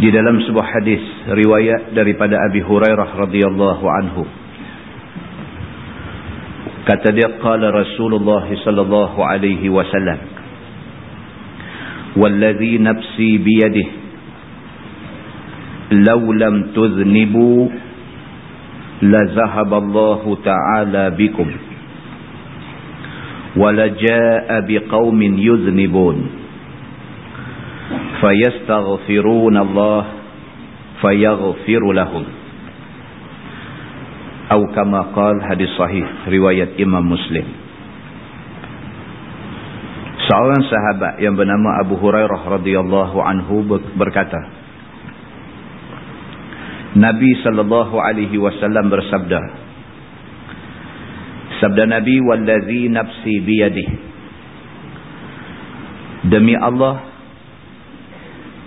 di dalam sebuah hadis riwayat daripada Abi Hurairah radhiyallahu anhu. Kata dia qala Rasulullah sallallahu alaihi wasallam wallazi nafsi biyadihi law lam tuznibu la zahaba Allah ta'ala bikum wa la jaa biqaumin yuznibun فيستغفرون الله فيغفر لهم أو كما قال hadis sahih riwayat Imam Muslim seorang sahabat yang bernama Abu Hurairah radhiyallahu anhu berkata Nabi sallallahu alaihi wasallam bersabda Sabda Nabi wallazi nafsi biyadihi Demi Allah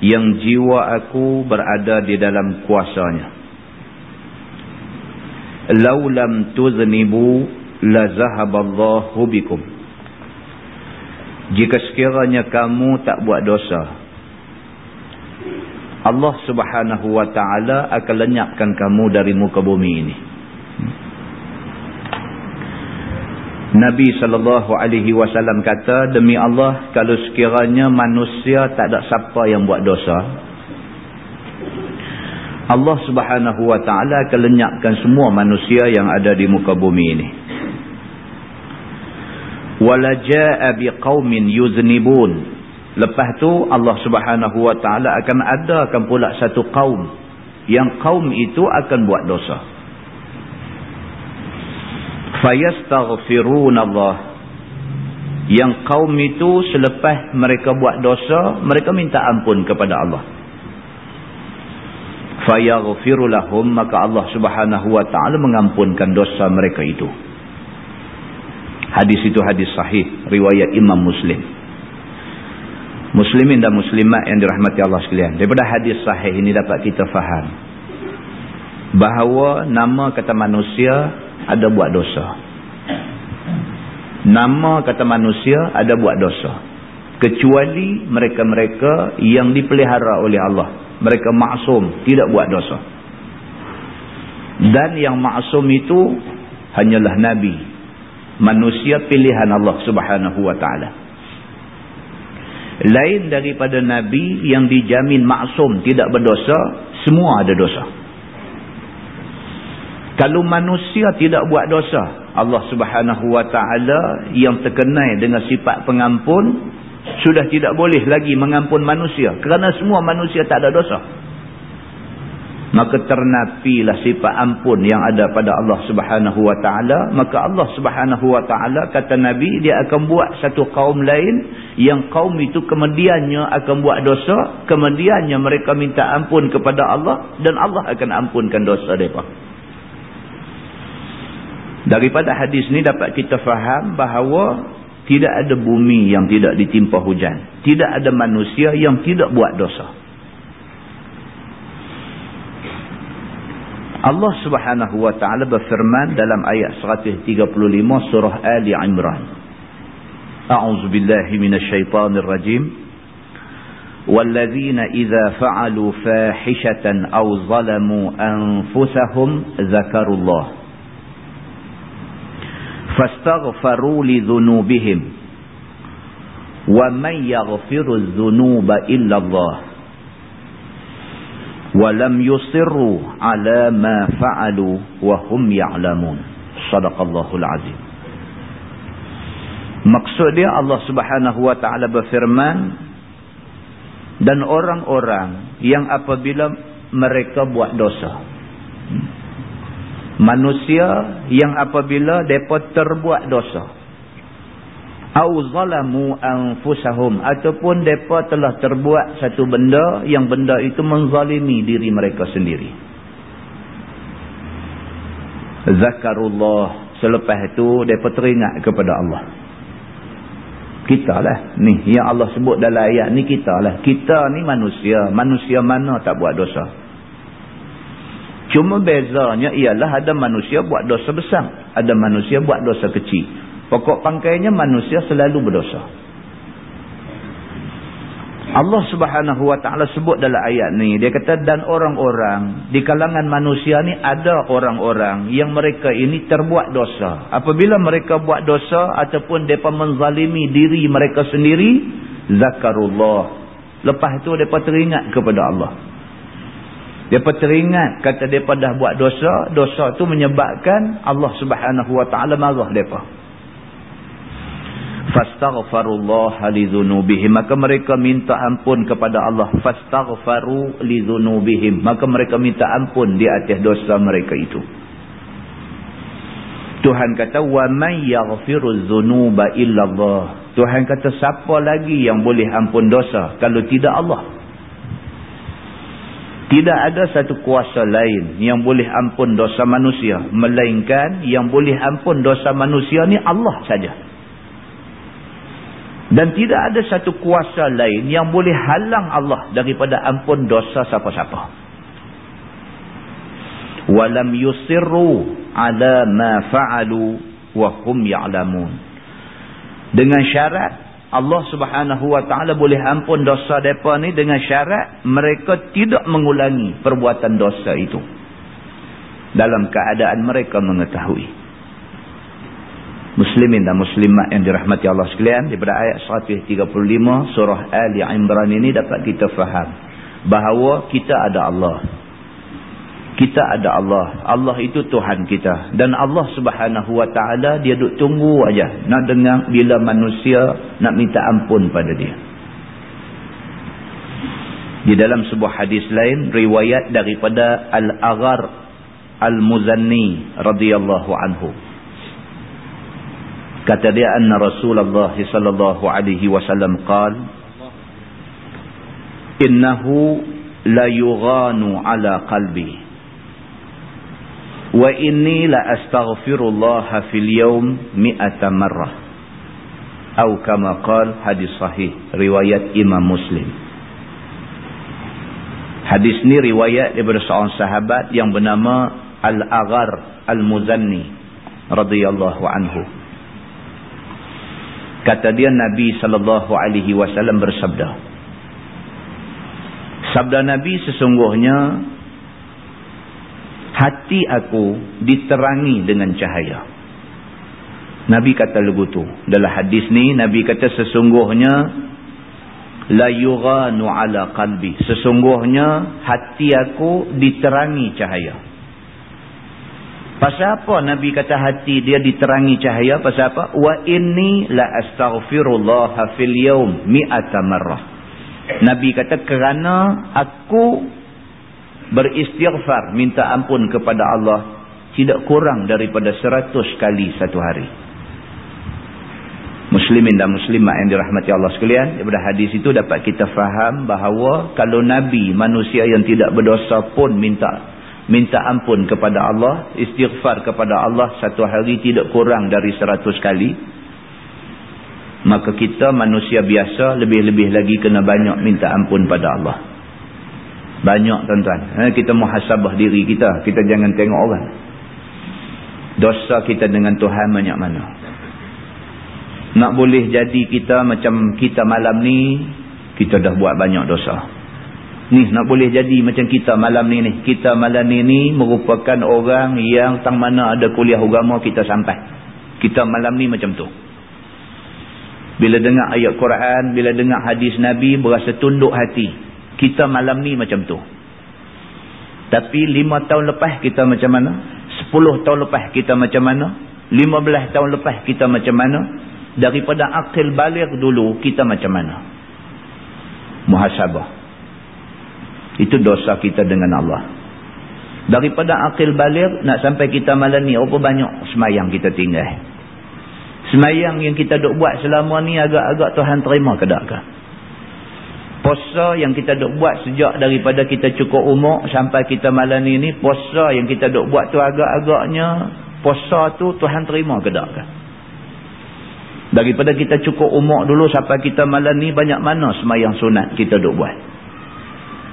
yang jiwa aku berada di dalam kuasanya. Lau lam tuznibu la zahaballahu bikum. Jika sekiranya kamu tak buat dosa, Allah subhanahu wa ta'ala akan lenyapkan kamu dari muka bumi ini. Nabi SAW kata, Demi Allah, kalau sekiranya manusia tak ada siapa yang buat dosa, Allah Subhanahu Wa Taala kelenyapkan semua manusia yang ada di muka bumi ini. Walaja'a biqaumin yuznibun. Lepas tu Allah Subhanahu Wa Taala akan adakan pula satu kaum yang kaum itu akan buat dosa fayastaghfirun Allah yang kaum itu selepas mereka buat dosa mereka minta ampun kepada Allah. Fayaghfiru lahum maka Allah Subhanahu wa taala mengampunkan dosa mereka itu. Hadis itu hadis sahih riwayat Imam Muslim. Muslimin dan muslimat yang dirahmati Allah sekalian daripada hadis sahih ini dapat kita faham bahawa nama kata manusia ada buat dosa. Nama kata manusia ada buat dosa. Kecuali mereka-mereka yang dipelihara oleh Allah. Mereka maksum, tidak buat dosa. Dan yang maksum itu hanyalah Nabi. Manusia pilihan Allah subhanahu wa ta'ala. Lain daripada Nabi yang dijamin maksum, tidak berdosa, semua ada dosa. Kalau manusia tidak buat dosa, Allah subhanahu wa ta'ala yang terkenai dengan sifat pengampun, sudah tidak boleh lagi mengampun manusia. Kerana semua manusia tak ada dosa. Maka ternapilah sifat ampun yang ada pada Allah subhanahu wa ta'ala. Maka Allah subhanahu wa ta'ala kata Nabi, dia akan buat satu kaum lain, yang kaum itu kemudiannya akan buat dosa, kemudiannya mereka minta ampun kepada Allah, dan Allah akan ampunkan dosa mereka Daripada hadis ni dapat kita faham bahawa tidak ada bumi yang tidak ditimpa hujan. Tidak ada manusia yang tidak buat dosa. Allah subhanahu wa ta'ala berfirman dalam ayat 135 surah Ali Imran. A'udzu billahi minasyaitonir rajim. وَالَّذِينَ إِذَا فَعَلُوا فَاحِشَةً أَوْ ظَلَمُوا أَنفُسَهُمْ ذَكَرُوا اللَّهَ fastaghfaru li dhunubihim wa man yaghfiru dhunuba illa Allah walam yusirru ala ma fa'alu wa hum ya'lamun sadaqallahul azim. Maksud dia Allah Subhanahu wa taala berfirman dan orang-orang yang apabila mereka buat dosa manusia yang apabila depa terbuat dosa. Au zalamu anfusahum. Ataupun depa telah terbuat satu benda yang benda itu menzalimi diri mereka sendiri. Zakarullah. Selepas itu depa teringat kepada Allah. Kita lah ni. Yang Allah sebut dalam ayat ni kita lah kita ni manusia. Manusia mana tak buat dosa cuma bezanya ialah ada manusia buat dosa besar ada manusia buat dosa kecil Pokok pangkainya manusia selalu berdosa. Allah subhanahu wa ta'ala sebut dalam ayat ni. Dia kata dan orang-orang di kalangan manusia ni ada orang-orang yang mereka ini terbuat dosa. Apabila mereka buat dosa ataupun mereka menzalimi diri mereka sendiri. Zakarullah. Lepas itu mereka teringat kepada Allah. Mereka teringat kata mereka dah buat dosa. Dosa itu menyebabkan Allah subhanahu wa ta'ala marah mereka fastaghfarullah lidzunubihim maka mereka minta ampun kepada Allah. Fastaghfaru lidzunubihim maka mereka minta ampun di atas dosa mereka itu. Tuhan kata wa may yaghfiru dzunuba illallah Tuhan kata siapa lagi yang boleh ampun dosa kalau tidak Allah tidak ada satu kuasa lain yang boleh ampun dosa manusia melainkan yang boleh ampun dosa manusia ni Allah saja dan tidak ada satu kuasa lain yang boleh halang Allah daripada ampun dosa siapa-siapa. Walam yusirru ala ma fa'alu wa hum ya'lamun. Dengan syarat Allah Subhanahu wa taala boleh ampun dosa depa ni dengan syarat mereka tidak mengulangi perbuatan dosa itu. Dalam keadaan mereka mengetahui. Muslimin dan muslimat yang dirahmati Allah sekalian daripada ayat 135 surah Ali Imran ini dapat kita faham bahawa kita ada Allah. Kita ada Allah. Allah itu Tuhan kita dan Allah Subhanahu wa taala dia duk tunggu aja nak dengar bila manusia nak minta ampun pada dia. Di dalam sebuah hadis lain riwayat daripada Al-Aghar Al-Muzanni radhiyallahu anhu kata dia anna Rasulullah sallallahu alaihi wasallam qala innahu la yughanu ala qalbi wa inni la astaghfirullah fil yawm mi'ata marrah atau kama qala hadis sahih riwayat Imam Muslim hadis ni riwayat daripada seorang sahabat yang bernama Al-Aghar Al-Muzanni radhiyallahu anhu Kata dia Nabi sallallahu alaihi wasallam bersabda. Sabda Nabi sesungguhnya hati aku diterangi dengan cahaya. Nabi kata begitu. Dalam hadis ni Nabi kata sesungguhnya la yughanu ala qalbi. Sesungguhnya hati aku diterangi cahaya. Pasal apa Nabi kata hati dia diterangi cahaya? Pasal apa? Wa inni la astaghfirullah fil yawm mi'ata marrah. Nabi kata kerana aku beristighfar minta ampun kepada Allah tidak kurang daripada seratus kali satu hari. Muslimin dan muslimat yang dirahmati Allah sekalian. Daripada hadis itu dapat kita faham bahawa kalau Nabi manusia yang tidak berdosa pun minta minta ampun kepada Allah, istighfar kepada Allah satu hari tidak kurang dari seratus kali, maka kita manusia biasa lebih-lebih lagi kena banyak minta ampun pada Allah. Banyak tuan-tuan. Eh, kita muhasabah diri kita. Kita jangan tengok orang. Dosa kita dengan Tuhan banyak mana. Nak boleh jadi kita macam kita malam ni, kita dah buat banyak dosa. Ni nak boleh jadi macam kita malam ni ni. Kita malam ni ni merupakan orang yang tang mana ada kuliah agama kita sampai. Kita malam ni macam tu. Bila dengar ayat Quran, bila dengar hadis Nabi berasa tunduk hati. Kita malam ni macam tu. Tapi lima tahun lepas kita macam mana? Sepuluh tahun lepas kita macam mana? Lima belas tahun lepas kita macam mana? Daripada akil balik dulu kita macam mana? Muhasabah. Itu dosa kita dengan Allah. Daripada akil balik nak sampai kita malam ni apa banyak semayang kita tinggal. Semayang yang kita duk buat selama ni agak-agak Tuhan terima ke tak? Puasa yang kita duk buat sejak daripada kita cukup umur sampai kita malam ni ni, puasa yang kita duk buat tu agak-agaknya, puasa tu Tuhan terima ke tak? Daripada kita cukup umur dulu sampai kita malam ni, banyak mana semayang sunat kita duk buat?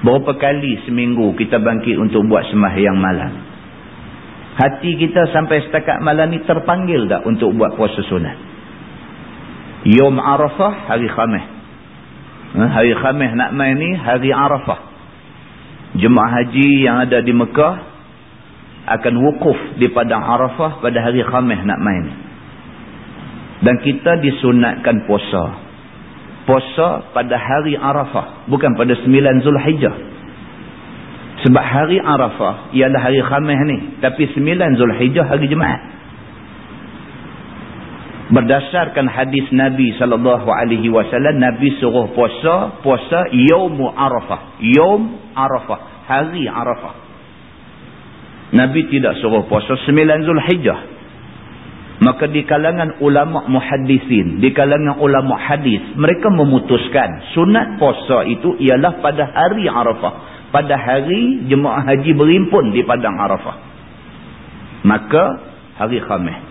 Berapa kali seminggu kita bangkit untuk buat semayang malam? Hati kita sampai setakat malam ni terpanggil tak untuk buat puasa sunat? Yom Arafah, hari Khamis. Ha, hari Khamis nak main ni hari Arafah. Jemaah haji yang ada di Mekah akan wukuf di padang Arafah pada hari Khamis nak main. Dan kita disunatkan puasa. Puasa pada hari Arafah. Bukan pada 9 Zulhijjah. Sebab hari Arafah ialah hari Khamis ni. Tapi 9 Zulhijjah hari Jemaah berdasarkan hadis Nabi wasallam Nabi suruh puasa puasa yaum Arafah. Yaum Arafah. Hari Arafah. Nabi tidak suruh puasa 9 Zulhijjah. Maka di kalangan ulama muhaddisin di kalangan ulama hadis mereka memutuskan sunat puasa itu ialah pada hari Arafah. Pada hari jemaah haji berimpun di padang Arafah. Maka hari Khamis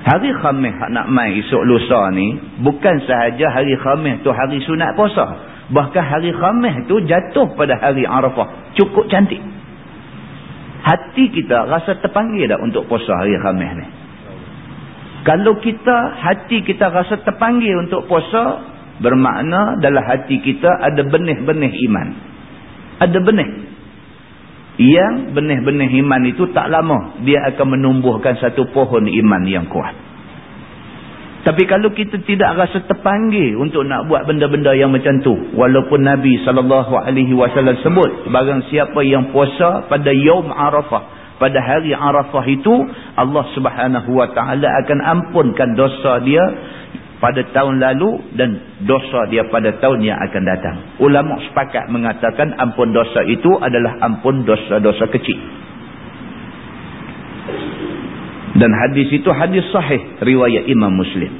Hari Khamis nak mai esok lusa ni, bukan sahaja hari Khamis tu hari sunat puasa. Bahkan hari Khamis tu jatuh pada hari Arafah. Cukup cantik. Hati kita rasa terpanggil tak untuk puasa hari Khamis ni? Kalau kita, hati kita rasa terpanggil untuk puasa, bermakna dalam hati kita ada benih-benih iman. Ada benih. Yang benih-benih iman itu tak lama. Dia akan menumbuhkan satu pohon iman yang kuat. Tapi kalau kita tidak rasa terpanggil untuk nak buat benda-benda yang macam tu. Walaupun Nabi SAW sebut. Barang siapa yang puasa pada Yom Arafah. Pada hari Arafah itu. Allah Subhanahu Wa Taala akan ampunkan dosa dia pada tahun lalu dan dosa dia pada tahun yang akan datang. Ulama sepakat mengatakan ampun dosa itu adalah ampun dosa-dosa kecil. Dan hadis itu hadis sahih riwayat Imam Muslim.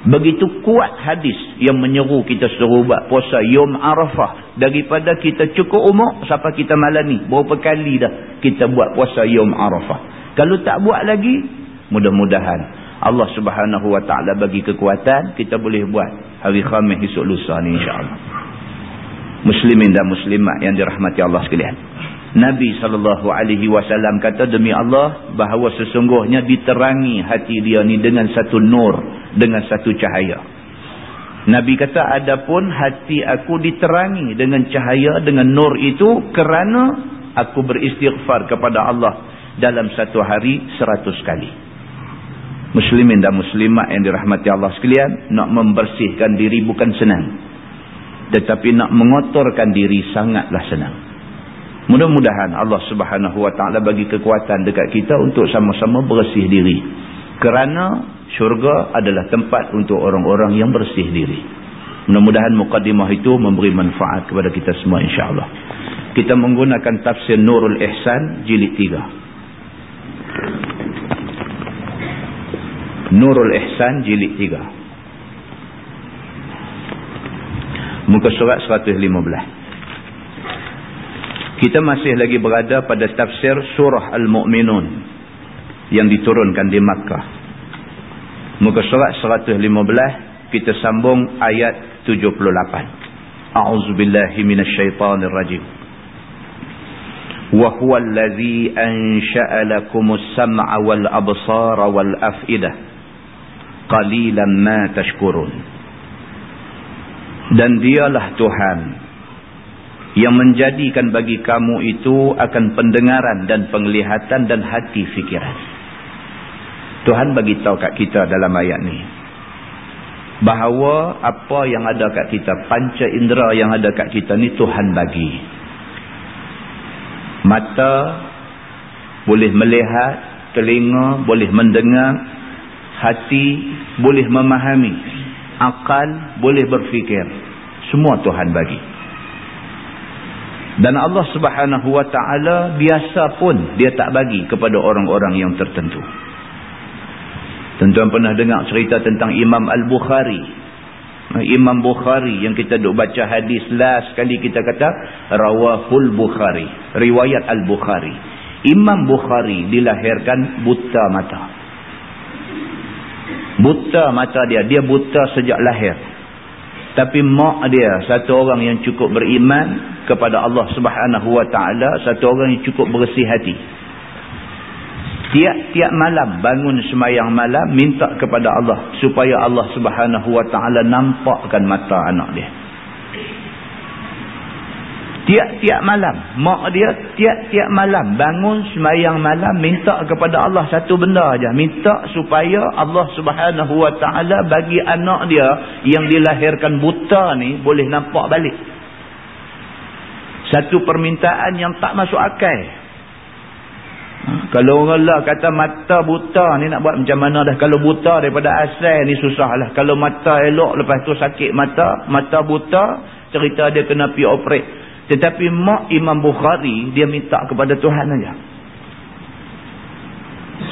Begitu kuat hadis yang menyeru kita suruh buat puasa Yom Arafah. Daripada kita cukup umur sampai kita malam ni. Berapa kali dah kita buat puasa Yom Arafah. Kalau tak buat lagi, mudah-mudahan Allah subhanahu wa ta'ala bagi kekuatan, kita boleh buat hari khamis esok lusa ni insyaAllah. Muslimin dan muslimat yang dirahmati Allah sekalian. Nabi SAW kata demi Allah bahawa sesungguhnya diterangi hati dia ni dengan satu nur, dengan satu cahaya. Nabi kata adapun hati aku diterangi dengan cahaya, dengan nur itu kerana aku beristighfar kepada Allah dalam satu hari seratus kali muslimin dan muslimat yang dirahmati Allah sekalian nak membersihkan diri bukan senang. Tetapi nak mengotorkan diri sangatlah senang. Mudah-mudahan Allah subhanahu wa ta'ala bagi kekuatan dekat kita untuk sama-sama bersih diri. Kerana syurga adalah tempat untuk orang-orang yang bersih diri. Mudah-mudahan muqaddimah itu memberi manfaat kepada kita semua insyaAllah. Kita menggunakan tafsir Nurul Ihsan jilid 3 Nurul Ihsan jilid 3 muka surat 115 kita masih lagi berada pada tafsir surah Al-Mu'minun yang diturunkan di Makkah muka surat 115 kita sambung ayat 78 A'udzubillahi minasyaitanirrajim وهو الذي أنشأ لكم السمع والأبصار والأفئدة qalilan ma tashkurun. Dan dialah Tuhan yang menjadikan bagi kamu itu akan pendengaran dan penglihatan dan hati fikiran. Tuhan bagi tahu kat kita dalam ayat ni bahawa apa yang ada kat kita panca indera yang ada kat kita ni Tuhan bagi. Mata boleh melihat, telinga boleh mendengar, hati boleh memahami, akal boleh berfikir. Semua Tuhan bagi. Dan Allah subhanahu wa ta'ala biasa pun dia tak bagi kepada orang-orang yang tertentu. Tentuan pernah dengar cerita tentang Imam Al-Bukhari. Imam Bukhari yang kita duk baca hadis last kali kita kata Rawahul Bukhari. Riwayat Al-Bukhari. Imam Bukhari dilahirkan buta mata. Buta mata dia. Dia buta sejak lahir. Tapi mak dia satu orang yang cukup beriman kepada Allah subhanahu wa ta'ala satu orang yang cukup bersih hati tiap-tiap malam bangun semayang malam minta kepada Allah supaya Allah subhanahu wa ta'ala nampakkan mata anak dia tiap-tiap malam mak dia tiap-tiap malam bangun semayang malam minta kepada Allah satu benda aja minta supaya Allah subhanahu wa ta'ala bagi anak dia yang dilahirkan buta ni boleh nampak balik satu permintaan yang tak masuk akal. Ha, kalau orang lah kata mata buta ni nak buat macam mana dah. Kalau buta daripada asal ni susah lah. Kalau mata elok lepas tu sakit mata. Mata buta cerita dia kena pi operate. Tetapi mak Imam Bukhari dia minta kepada Tuhan aja.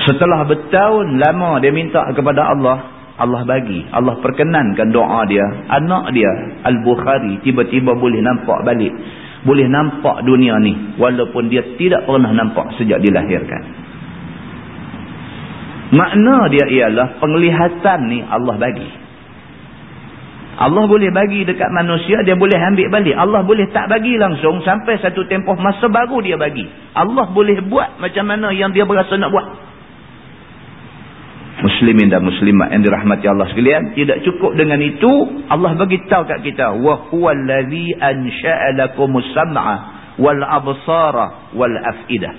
Setelah bertahun lama dia minta kepada Allah. Allah bagi. Allah perkenankan doa dia. Anak dia Al-Bukhari tiba-tiba boleh nampak balik boleh nampak dunia ni walaupun dia tidak pernah nampak sejak dilahirkan makna dia ialah penglihatan ni Allah bagi Allah boleh bagi dekat manusia dia boleh ambil balik. Allah boleh tak bagi langsung sampai satu tempoh masa baru dia bagi. Allah boleh buat macam mana yang dia berasa nak buat. Muslimin dan muslimat yang dirahmati Allah sekalian tidak cukup dengan itu Allah bagi tahu kat kita wa huwallazi ansha'a lakumus sam'a wal absara wal af'idah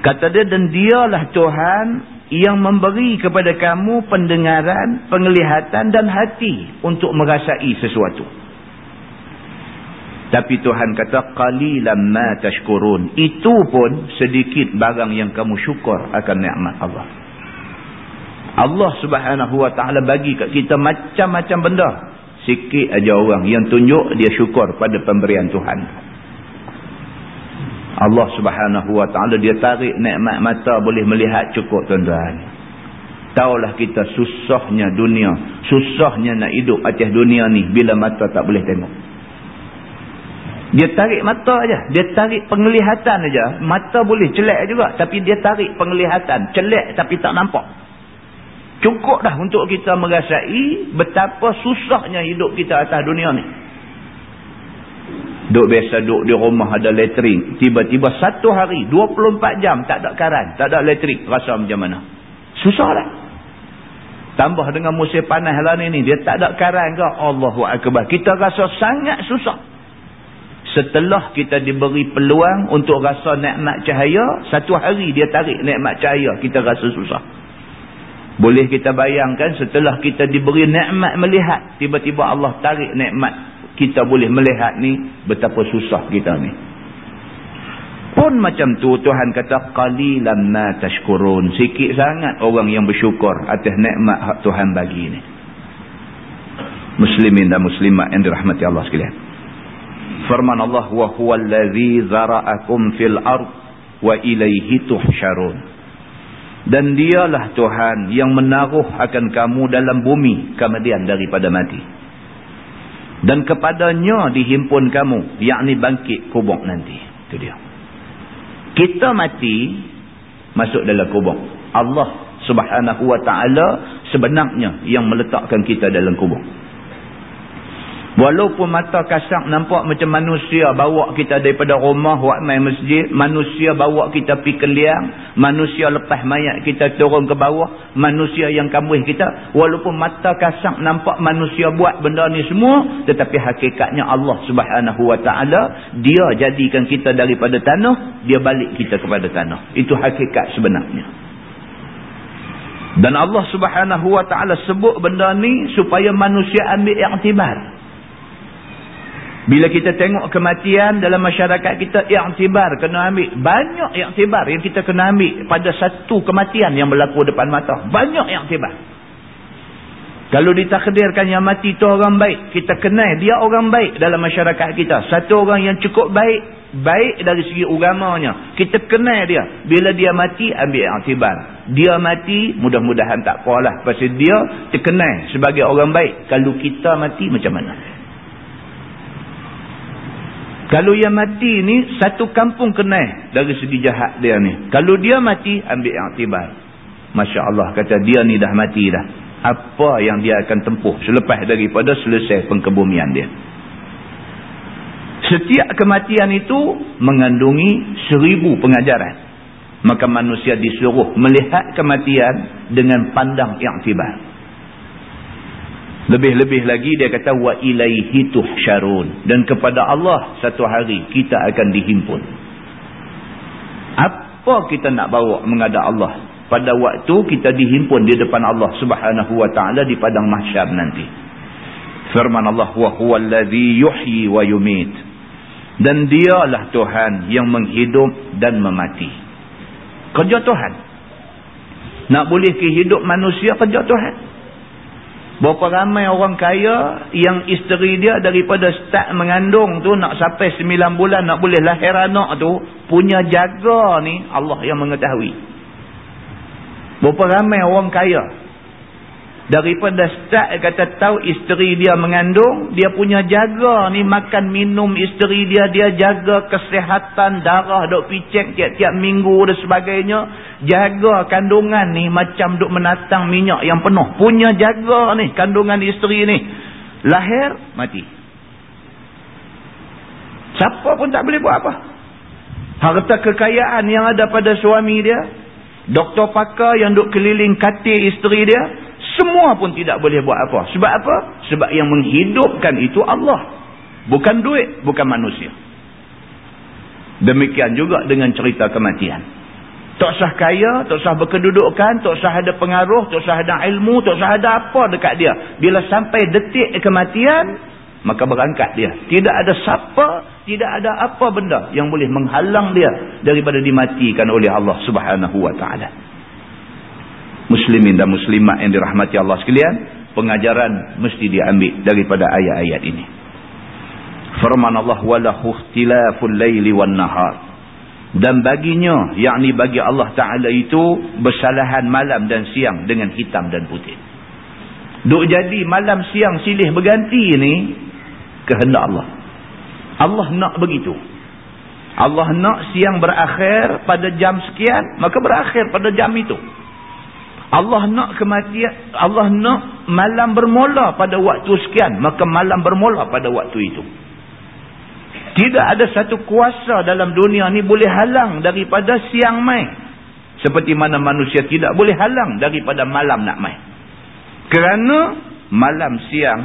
kata dia dan dialah Tuhan yang memberi kepada kamu pendengaran penglihatan dan hati untuk merasai sesuatu tapi Tuhan kata qalilan ma tashkurun itu pun sedikit barang yang kamu syukur akan nikmat Allah Allah subhanahu wa ta'ala bagi kat kita macam-macam benda. Sikit aja orang yang tunjuk dia syukur pada pemberian Tuhan. Allah subhanahu wa ta'ala dia tarik nikmat mata boleh melihat cukup tuan-tuan. Taulah kita susahnya dunia. Susahnya nak hidup atas dunia ni bila mata tak boleh tengok. Dia tarik mata aja, Dia tarik penglihatan aja. Mata boleh celak juga. Tapi dia tarik penglihatan. Celak tapi tak nampak. Cukup dah untuk kita merasai betapa susahnya hidup kita atas dunia ni. Duk biasa duk di rumah ada elektrik. Tiba-tiba satu hari, 24 jam tak ada karan, tak ada elektrik. Rasa macam mana? Susah lah. Tambah dengan musim panas lah ni, dia tak ada karan ke? Allahu Akbar. Kita rasa sangat susah. Setelah kita diberi peluang untuk rasa nikmat cahaya, satu hari dia tarik nikmat cahaya, kita rasa susah. Boleh kita bayangkan setelah kita diberi nikmat melihat. Tiba-tiba Allah tarik nikmat. Kita boleh melihat ni. Betapa susah kita ni. Pun macam tu Tuhan kata. Qalilan ma tashkurun. Sikit sangat orang yang bersyukur atas nikmat Tuhan bagi ni. Muslimin dan muslimat yang dirahmati Allah sekalian. Firman Allah. Wa huwa allazi zara'akum fil ard. Wa ilaihi tuhsyarun dan dialah Tuhan yang menaruh akan kamu dalam bumi kemudian daripada mati dan kepadanya dihimpun kamu yakni bangkit kubur nanti. Itu dia. Kita mati masuk dalam kubur. Allah subhanahu wa ta'ala sebenarnya yang meletakkan kita dalam kubur Walaupun mata kasar nampak macam manusia bawa kita daripada rumah buat main masjid. Manusia bawa kita pergi ke liang. Manusia lepas mayat kita turun ke bawah. Manusia yang kambuh kita. Walaupun mata kasar nampak manusia buat benda ni semua. Tetapi hakikatnya Allah subhanahu wa ta'ala. Dia jadikan kita daripada tanah. Dia balik kita kepada tanah. Itu hakikat sebenarnya. Dan Allah subhanahu wa ta'ala sebut benda ni supaya manusia ambil iktibar. Bila kita tengok kematian dalam masyarakat kita, iktibar kena ambil. Banyak iktibar yang kita kena ambil pada satu kematian yang berlaku depan mata. Banyak iktibar. Kalau ditakdirkan yang mati itu orang baik, kita kenal dia orang baik dalam masyarakat kita. Satu orang yang cukup baik, baik dari segi agamanya. Kita kenal dia. Bila dia mati, ambil iktibar. Dia mati, mudah-mudahan tak apalah. Pasal dia terkenal sebagai orang baik. Kalau kita mati, macam mana? Kalau yang mati ni satu kampung kenal dari segi jahat dia ni. Kalau dia mati ambil iktibar. Masya Allah kata dia ni dah mati dah. Apa yang dia akan tempuh selepas daripada selesai pengkebumian dia. Setiap kematian itu mengandungi seribu pengajaran. Maka manusia disuruh melihat kematian dengan pandang iktibar. Lebih-lebih lagi dia kata wa ilaihi tuhsyarun dan kepada Allah satu hari kita akan dihimpun. Apa kita nak bawa menghadap Allah pada waktu kita dihimpun di depan Allah Subhanahu wa taala di padang mahsyar nanti. Firman Allah wa huwal ladzi yuhyi wa yumit. Dan dialah Tuhan yang menghidup dan memati. Kerja Tuhan. Nak boleh kehidup manusia kerja Tuhan. Berapa ramai orang kaya yang isteri dia daripada start mengandung tu nak sampai 9 bulan nak boleh lahir anak tu punya jaga ni Allah yang mengetahui. Berapa ramai orang kaya Daripada start kata tahu isteri dia mengandung, dia punya jaga ni makan minum isteri dia, dia jaga kesihatan darah dok picek tiap-tiap minggu dan sebagainya. Jaga kandungan ni macam dok menatang minyak yang penuh. Punya jaga ni kandungan isteri ni. Lahir, mati. Siapa pun tak boleh buat apa. Harta kekayaan yang ada pada suami dia, doktor pakar yang duk keliling katil isteri dia, semua pun tidak boleh buat apa. Sebab apa? Sebab yang menghidupkan itu Allah. Bukan duit, bukan manusia. Demikian juga dengan cerita kematian. Tak usah kaya, tak usah berkedudukan, tak usah ada pengaruh, tak usah ada ilmu, tak usah ada apa dekat dia. Bila sampai detik kematian, maka berangkat dia. Tidak ada siapa, tidak ada apa benda yang boleh menghalang dia daripada dimatikan oleh Allah subhanahu wa ta'ala muslimin dan muslimat yang dirahmati Allah sekalian pengajaran mesti diambil daripada ayat-ayat ini. Firman Allah walahu ikhtilaful laili wan nahar. Dan baginya yakni bagi Allah taala itu bersalahan malam dan siang dengan hitam dan putih. Duk jadi malam siang silih berganti ini kehendak Allah. Allah nak begitu. Allah nak siang berakhir pada jam sekian maka berakhir pada jam itu Allah nak kematian, Allah nak malam bermula pada waktu sekian, maka malam bermula pada waktu itu. Tidak ada satu kuasa dalam dunia ni boleh halang daripada siang mai. Seperti mana manusia tidak boleh halang daripada malam nak mai. Kerana malam siang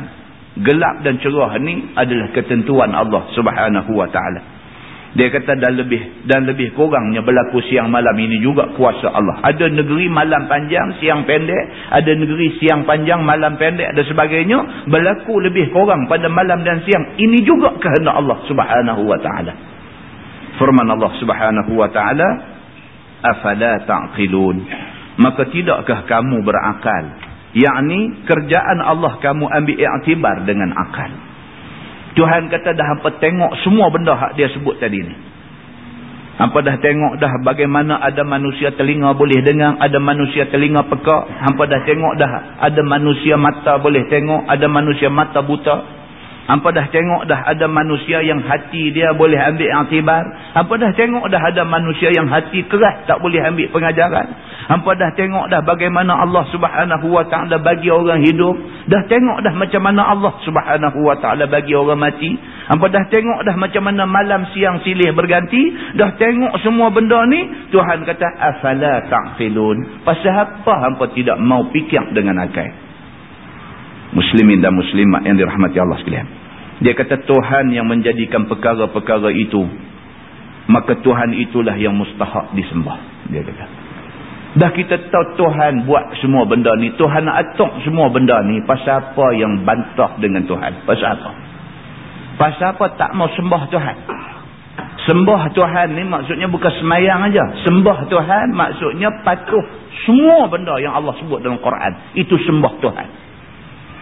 gelap dan cerah ni adalah ketentuan Allah Subhanahu wa taala. Dia kata dan lebih dan lebih kurangnya berlaku siang malam ini juga kuasa Allah. Ada negeri malam panjang, siang pendek. Ada negeri siang panjang, malam pendek dan sebagainya. Berlaku lebih kurang pada malam dan siang. Ini juga kehendak Allah subhanahu wa ta'ala. Firman Allah subhanahu wa ta'ala. Afala ta'qilun. Maka tidakkah kamu berakal? Yang kerjaan Allah kamu ambil iktibar dengan akal. Tuhan kata dah hampa tengok semua benda hak dia sebut tadi ni. Hampa dah tengok dah bagaimana ada manusia telinga boleh dengar, ada manusia telinga peka. Hampa dah tengok dah ada manusia mata boleh tengok, ada manusia mata buta. Hampa dah tengok dah ada manusia yang hati dia boleh ambil aktibar. Hampa dah tengok dah ada manusia yang hati keras tak boleh ambil pengajaran. Hampa dah tengok dah bagaimana Allah subhanahu wa ta'ala bagi orang hidup. Dah tengok dah macam mana Allah subhanahu wa ta'ala bagi orang mati. Hampa dah tengok dah macam mana malam siang silih berganti. Dah tengok semua benda ni. Tuhan kata, Afala ta'filun. Pasal apa hampa tidak mau fikir dengan akal? Muslimin dan muslimat yang dirahmati Allah sekalian. Dia kata Tuhan yang menjadikan perkara-perkara itu. Maka Tuhan itulah yang mustahak disembah. Dia kata. Dah kita tahu Tuhan buat semua benda ni. Tuhan atok semua benda ni. Pasal apa yang bantah dengan Tuhan? Pasal apa? Pasal apa tak mau sembah Tuhan? Sembah Tuhan ni maksudnya bukan semayang aja. Sembah Tuhan maksudnya patuh semua benda yang Allah sebut dalam Quran. Itu sembah Tuhan.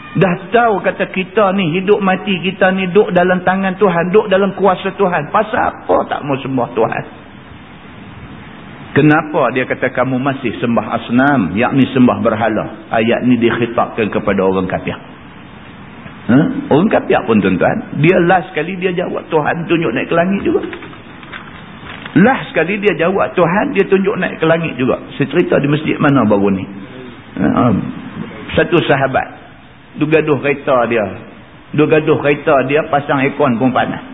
Dah tahu kata kita ni hidup mati kita ni duduk dalam tangan Tuhan. Duduk dalam kuasa Tuhan. Pasal apa tak mau sembah Tuhan? Kenapa dia kata kamu masih sembah asnam? Yakni sembah berhala. Ayat ni dikhitabkan kepada orang kafir. Ha? Orang kafir pun tuan-tuan. Dia last sekali dia jawab Tuhan tunjuk naik ke langit juga. Last sekali dia jawab Tuhan dia tunjuk naik ke langit juga. Saya cerita di masjid mana baru ni. Ha? Satu sahabat. Dua gaduh kereta dia. Dua gaduh kereta dia pasang aircon pun panas.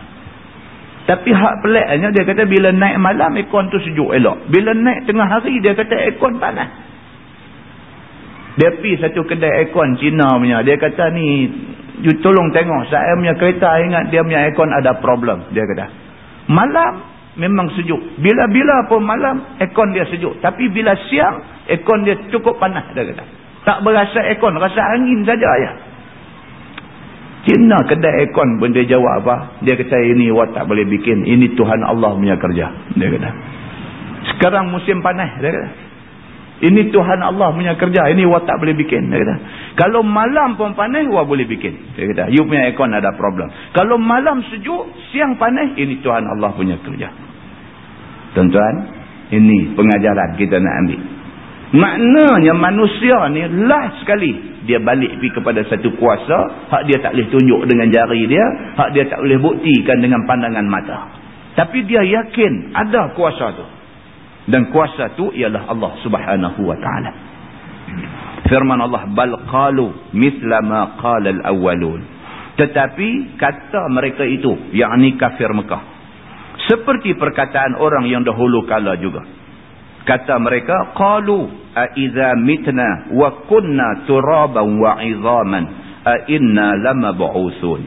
Tapi hak peliknya dia kata bila naik malam aircon tu sejuk elok. Bila naik tengah hari dia kata aircon panas. Dia pergi satu kedai aircon Cina punya. Dia kata ni you tolong tengok saya punya kereta ingat dia punya aircon ada problem. Dia kata. Malam memang sejuk. Bila-bila pun malam aircon dia sejuk. Tapi bila siang aircon dia cukup panas dia kata. Tak berasa aircon, rasa angin saja ya. Cina kedai aircon pun dia jawab apa? Dia kata ini awak tak boleh bikin. Ini Tuhan Allah punya kerja. Dia kata. Sekarang musim panas. Dia kata. Ini Tuhan Allah punya kerja. Ini awak tak boleh bikin. Dia kata. Kalau malam pun panas, awak boleh bikin. Dia kata. You punya aircon ada problem. Kalau malam sejuk, siang panas, ini Tuhan Allah punya kerja. Tuan-tuan, ini pengajaran kita nak ambil. Maknanya manusia ni last sekali dia balik pergi kepada satu kuasa hak dia tak boleh tunjuk dengan jari dia hak dia tak boleh buktikan dengan pandangan mata. Tapi dia yakin ada kuasa tu. Dan kuasa tu ialah Allah subhanahu wa ta'ala. Firman Allah bal qalu mithla ma qala al-awwalun. Tetapi kata mereka itu yakni kafir Mekah. Seperti perkataan orang yang dahulu kala juga kata mereka qalu a idza mitna wa kunna turaban wa idhaman a inna lamab'usun.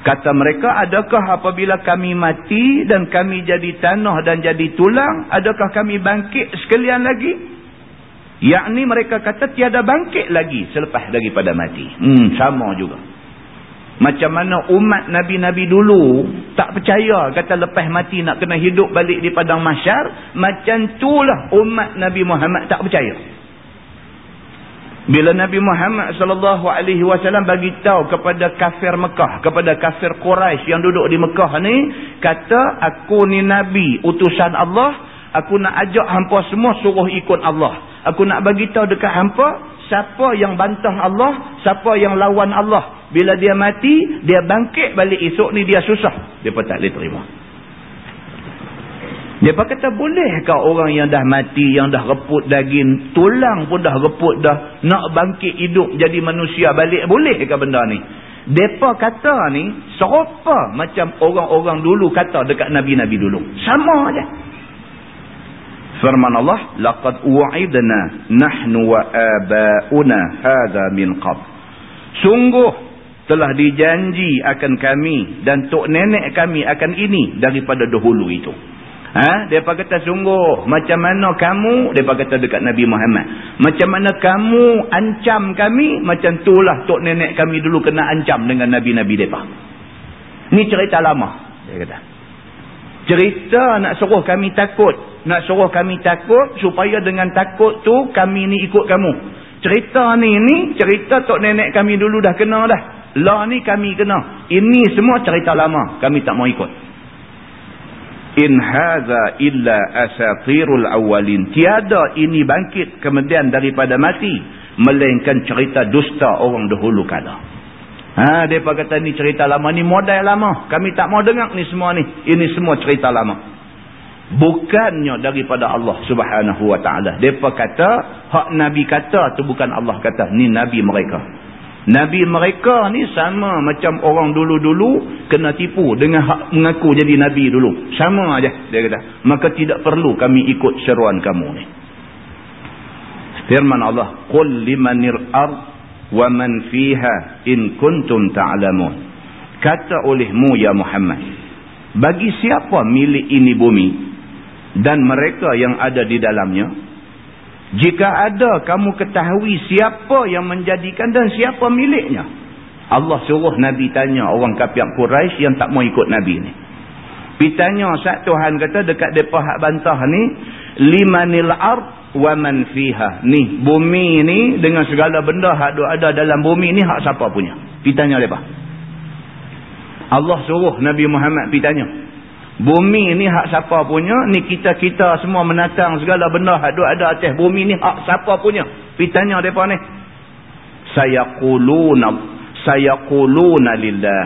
Kata mereka adakah apabila kami mati dan kami jadi tanah dan jadi tulang adakah kami bangkit sekalian lagi? Yakni mereka kata tiada bangkit lagi selepas daripada mati. Hmm sama juga macam mana umat Nabi-Nabi dulu tak percaya kata lepas mati nak kena hidup balik di padang masyar. Macam itulah umat Nabi Muhammad tak percaya. Bila Nabi Muhammad SAW bagi tahu kepada kafir Mekah, kepada kafir Quraisy yang duduk di Mekah ni, kata aku ni Nabi utusan Allah, aku nak ajak hampa semua suruh ikut Allah. Aku nak bagi tahu dekat hampa, siapa yang bantah Allah, siapa yang lawan Allah. Bila dia mati, dia bangkit balik esok ni dia susah. Dia tak boleh terima. Dia kata, bolehkah orang yang dah mati, yang dah reput daging, tulang pun dah reput dah, nak bangkit hidup jadi manusia balik, bolehkah benda ni? Mereka kata ni, serupa macam orang-orang dulu kata dekat Nabi-Nabi dulu. Sama aja firman Allah laqad wa'idna nahnu wa aba'una hadha min qab sungguh telah dijanji akan kami dan tok nenek kami akan ini daripada dahulu itu. Ha? Depa kata sungguh macam mana kamu? Depa kata dekat Nabi Muhammad macam mana kamu ancam kami? Macam itulah tok nenek kami dulu kena ancam dengan nabi-nabi depa. Ni cerita lama dia kata. Cerita nak suruh kami takut nak suruh kami takut supaya dengan takut tu kami ni ikut kamu. Cerita ni ni cerita tok nenek kami dulu dah kena dah lah ni kami kena. Ini semua cerita lama kami tak mau ikut. In haza illa asatirul awalin tiada ini bangkit kemudian daripada mati melainkan cerita dusta orang dahulu kala. Ha depa kata ni cerita lama ni modal lama. Kami tak mau dengar ni semua ni. Ini semua cerita lama. Bukannya daripada Allah subhanahu wa ta'ala. Mereka kata hak Nabi kata tu bukan Allah kata. Ni Nabi mereka Nabi mereka ni sama macam orang dulu-dulu kena tipu dengan hak mengaku jadi Nabi dulu. Sama aja dia kata. Maka tidak perlu kami ikut seruan kamu ni. Firman Allah qul limanir ard wa man fiha in kuntum ta'lamun. Kata olehmu ya Muhammad bagi siapa milik ini bumi dan mereka yang ada di dalamnya jika ada kamu ketahui siapa yang menjadikan dan siapa miliknya Allah suruh Nabi tanya orang kafir Quraisy yang tak mau ikut Nabi ni. Pitanya saat Tuhan kata dekat depa hak bantah ni limanil ard wa man fiha. Ni bumi ni dengan segala benda hak ada dalam bumi ni hak siapa punya? Pitanya depa. Allah suruh Nabi Muhammad pitanya. Bumi ni hak siapa punya? Ni kita-kita semua menatang segala benda hak ada atas bumi ni hak siapa punya? Pitanya depa ni. Sayaquluna saya sayaquluna lillah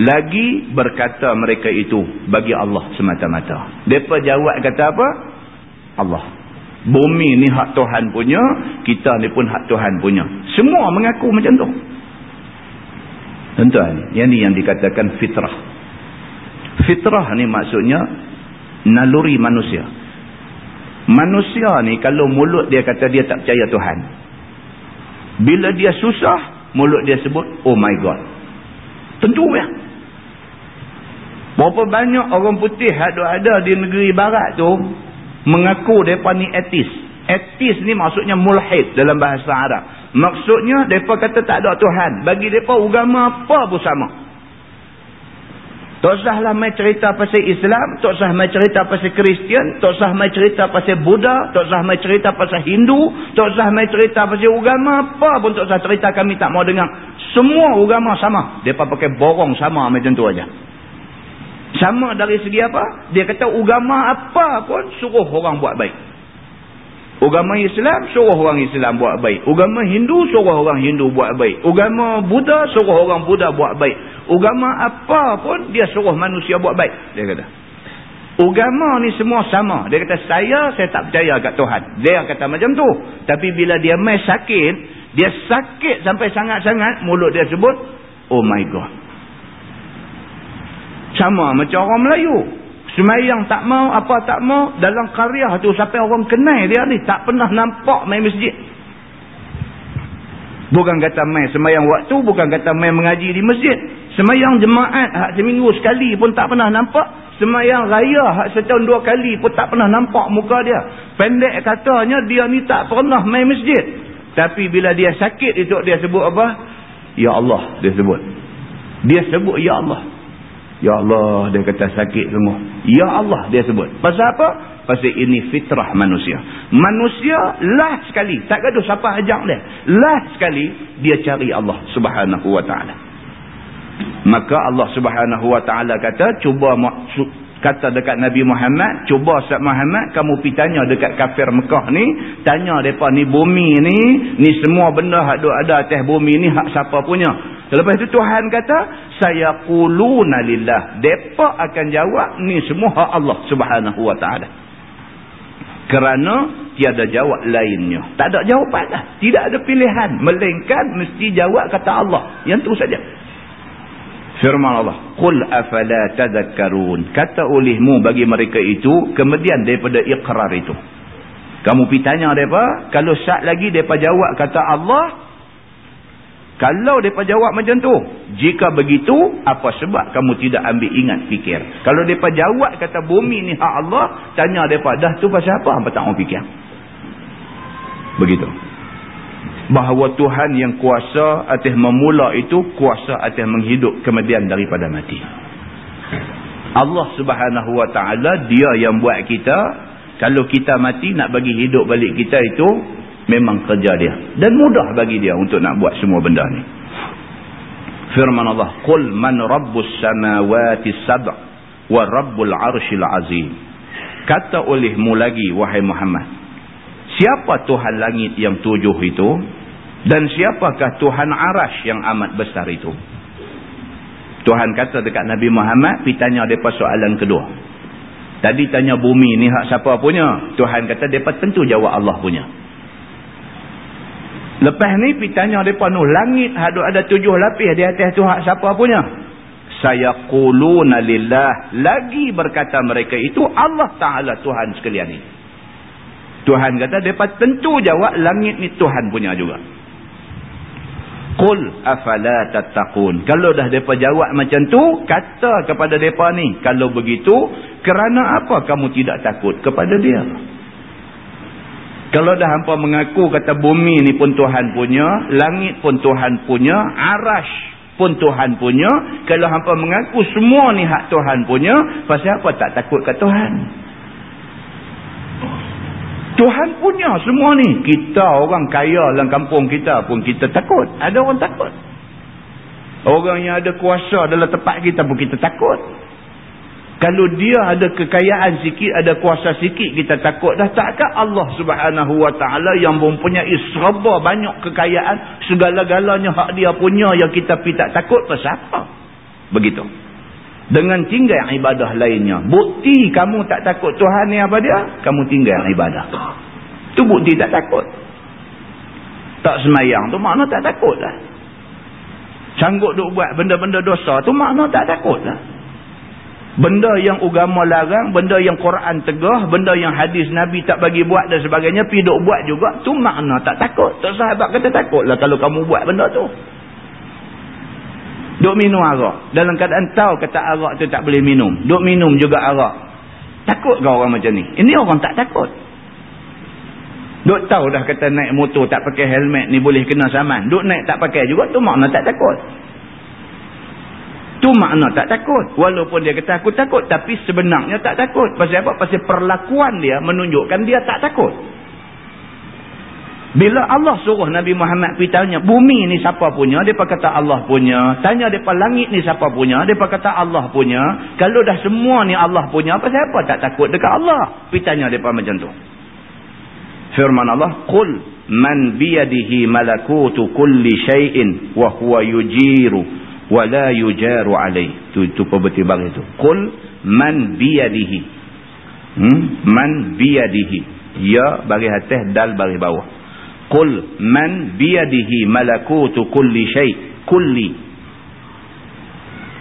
lagi berkata mereka itu bagi Allah semata-mata depa jawab kata apa Allah bumi ni hak Tuhan punya kita ni pun hak Tuhan punya semua mengaku macam tu tuan yang ni yang dikatakan fitrah fitrah ni maksudnya naluri manusia. Manusia ni kalau mulut dia kata dia tak percaya Tuhan. Bila dia susah mulut dia sebut oh my god. Tentu ya. Berapa banyak orang putih ada ada di negeri barat tu mengaku mereka ni etis etis ni maksudnya mulhid dalam bahasa Arab. Maksudnya mereka kata tak ada Tuhan. Bagi mereka agama apa pun sama tak usahlah mai cerita pasal Islam, tak usah mai cerita pasal Kristian, tak usah mai cerita pasal Buddha, tak usah mai cerita pasal Hindu, tak usah mai cerita pasal agama apa pun tak usah cerita kami tak mau dengar. Semua agama sama. Depa pakai borong sama macam tu aja. Sama dari segi apa? Dia kata agama apa pun suruh orang buat baik. Agama Islam suruh orang Islam buat baik. Agama Hindu suruh orang Hindu buat baik. Agama Buddha suruh orang Buddha buat baik. Agama apa pun dia suruh manusia buat baik. Dia kata. Agama ni semua sama. Dia kata saya, saya tak percaya kat Tuhan. Dia kata macam tu. Tapi bila dia mai sakit, dia sakit sampai sangat-sangat, mulut dia sebut, oh my God. Sama macam orang Melayu. Semayang tak mau, apa tak mau. Dalam karya tu sampai orang kenal dia ni. Tak pernah nampak main masjid. Bukan kata main semayang waktu. Bukan kata main mengaji di masjid. Semayang jemaat hak seminggu sekali pun tak pernah nampak. Semayang raya hak setahun dua kali pun tak pernah nampak muka dia. Pendek katanya dia ni tak pernah main masjid. Tapi bila dia sakit itu dia sebut apa? Ya Allah dia sebut. Dia sebut Ya Allah. Ya Allah dia kata sakit semua. Ya Allah dia sebut. Pasal apa? Pasal ini fitrah manusia. Manusia lah sekali. Tak gaduh siapa ajak dia. Lah sekali dia cari Allah subhanahu wa ta'ala. Maka Allah subhanahu wa ta'ala kata cuba kata dekat Nabi Muhammad cuba Ustaz Muhammad kamu pergi tanya dekat kafir Mekah ni tanya mereka ni bumi ni ni semua benda ada ada atas bumi ni hak siapa punya Lepas itu Tuhan kata, saya kuluna lillah. Depa akan jawab, ni semua hak Allah subhanahu wa ta'ala. Kerana tiada jawab lainnya. Tak ada jawapan lah. Tidak ada pilihan. Melainkan mesti jawab kata Allah. Yang tu saja. Firman Allah. Qul afala tadakkarun. Kata olehmu bagi mereka itu, kemudian daripada iqrar itu. Kamu pergi tanya mereka, kalau saat lagi mereka jawab kata Allah, kalau mereka jawab macam tu, jika begitu, apa sebab kamu tidak ambil ingat fikir? Kalau mereka jawab kata bumi ni hak Allah, tanya mereka, dah tu pasal apa? Apa tak mau fikir? Begitu. Bahawa Tuhan yang kuasa atas memula itu, kuasa atas menghidup kemudian daripada mati. Allah subhanahu wa ta'ala, dia yang buat kita, kalau kita mati nak bagi hidup balik kita itu, memang kerja dia. Dan mudah bagi dia untuk nak buat semua benda ni. Firman Allah qul man rabbus samawati sab' wa rabbul arshil azim. Kata olehmu lagi wahai Muhammad siapa Tuhan langit yang tujuh itu dan siapakah Tuhan arash yang amat besar itu Tuhan kata dekat Nabi Muhammad pergi tanya mereka soalan kedua tadi tanya bumi ni hak siapa punya Tuhan kata mereka tentu jawab Allah punya Lepas ni pergi tanya mereka ni, langit ada, ada tujuh lapis di atas tu hak siapa punya? Saya kuluna lillah. Lagi berkata mereka itu Allah Ta'ala Tuhan sekalian ni. Tuhan kata mereka tentu jawab langit ni Tuhan punya juga. Qul afala tattaqun. Kalau dah mereka jawab macam tu, kata kepada mereka ni. Kalau begitu, kerana apa kamu tidak takut kepada dia? Kalau dah hampa mengaku kata bumi ni pun Tuhan punya, langit pun Tuhan punya, arash pun Tuhan punya. Kalau hampa mengaku semua ni hak Tuhan punya, pasal apa tak takut kat Tuhan? Tuhan punya semua ni. Kita orang kaya dalam kampung kita pun kita takut. Ada orang takut. Orang yang ada kuasa dalam tempat kita pun kita takut. Kalau dia ada kekayaan sikit, ada kuasa sikit, kita takut dah. Takkah Allah subhanahu wa ta'ala yang mempunyai serba banyak kekayaan, segala-galanya hak dia punya yang kita pergi tak takut, pasal apa? Begitu. Dengan tinggal ibadah lainnya. Bukti kamu tak takut Tuhan ni apa dia? Kamu tinggal ibadah. Itu bukti tak takut. Tak semayang tu makna tak takut lah. Sanggup duk buat benda-benda dosa tu makna tak takut lah. Benda yang agama larang, benda yang Quran tegah, benda yang hadis Nabi tak bagi buat dan sebagainya, pergi duk buat juga, tu makna tak takut. Tak sahabat kata takutlah kalau kamu buat benda tu. Duk minum arak. Dalam keadaan tahu kata arak tu tak boleh minum. Duk minum juga arak. Takut ke orang macam ni? Ini orang tak takut. Duk tahu dah kata naik motor tak pakai helmet ni boleh kena saman. Duk naik tak pakai juga, tu makna tak takut. Tu makna tak takut. Walaupun dia kata aku takut. Tapi sebenarnya tak takut. Pasal apa? Pasal perlakuan dia menunjukkan dia tak takut. Bila Allah suruh Nabi Muhammad pergi tanya. Bumi ni siapa punya? Dia kata Allah punya. Tanya dia langit ni siapa punya? Dia kata Allah punya. Kalau dah semua ni Allah punya. Apa? Tak takut dekat Allah. Pergi tanya dia macam tu. Firman Allah. Qul man biyadihi malakutu kulli syai'in. Wahuwa yujiru wala yujaru alaih tu tu perbetul itu qul man biyadihi hmm? man biyadihi ya bagi atas dal bagi bawah qul man biyadihi malakutu kulli syai kulli.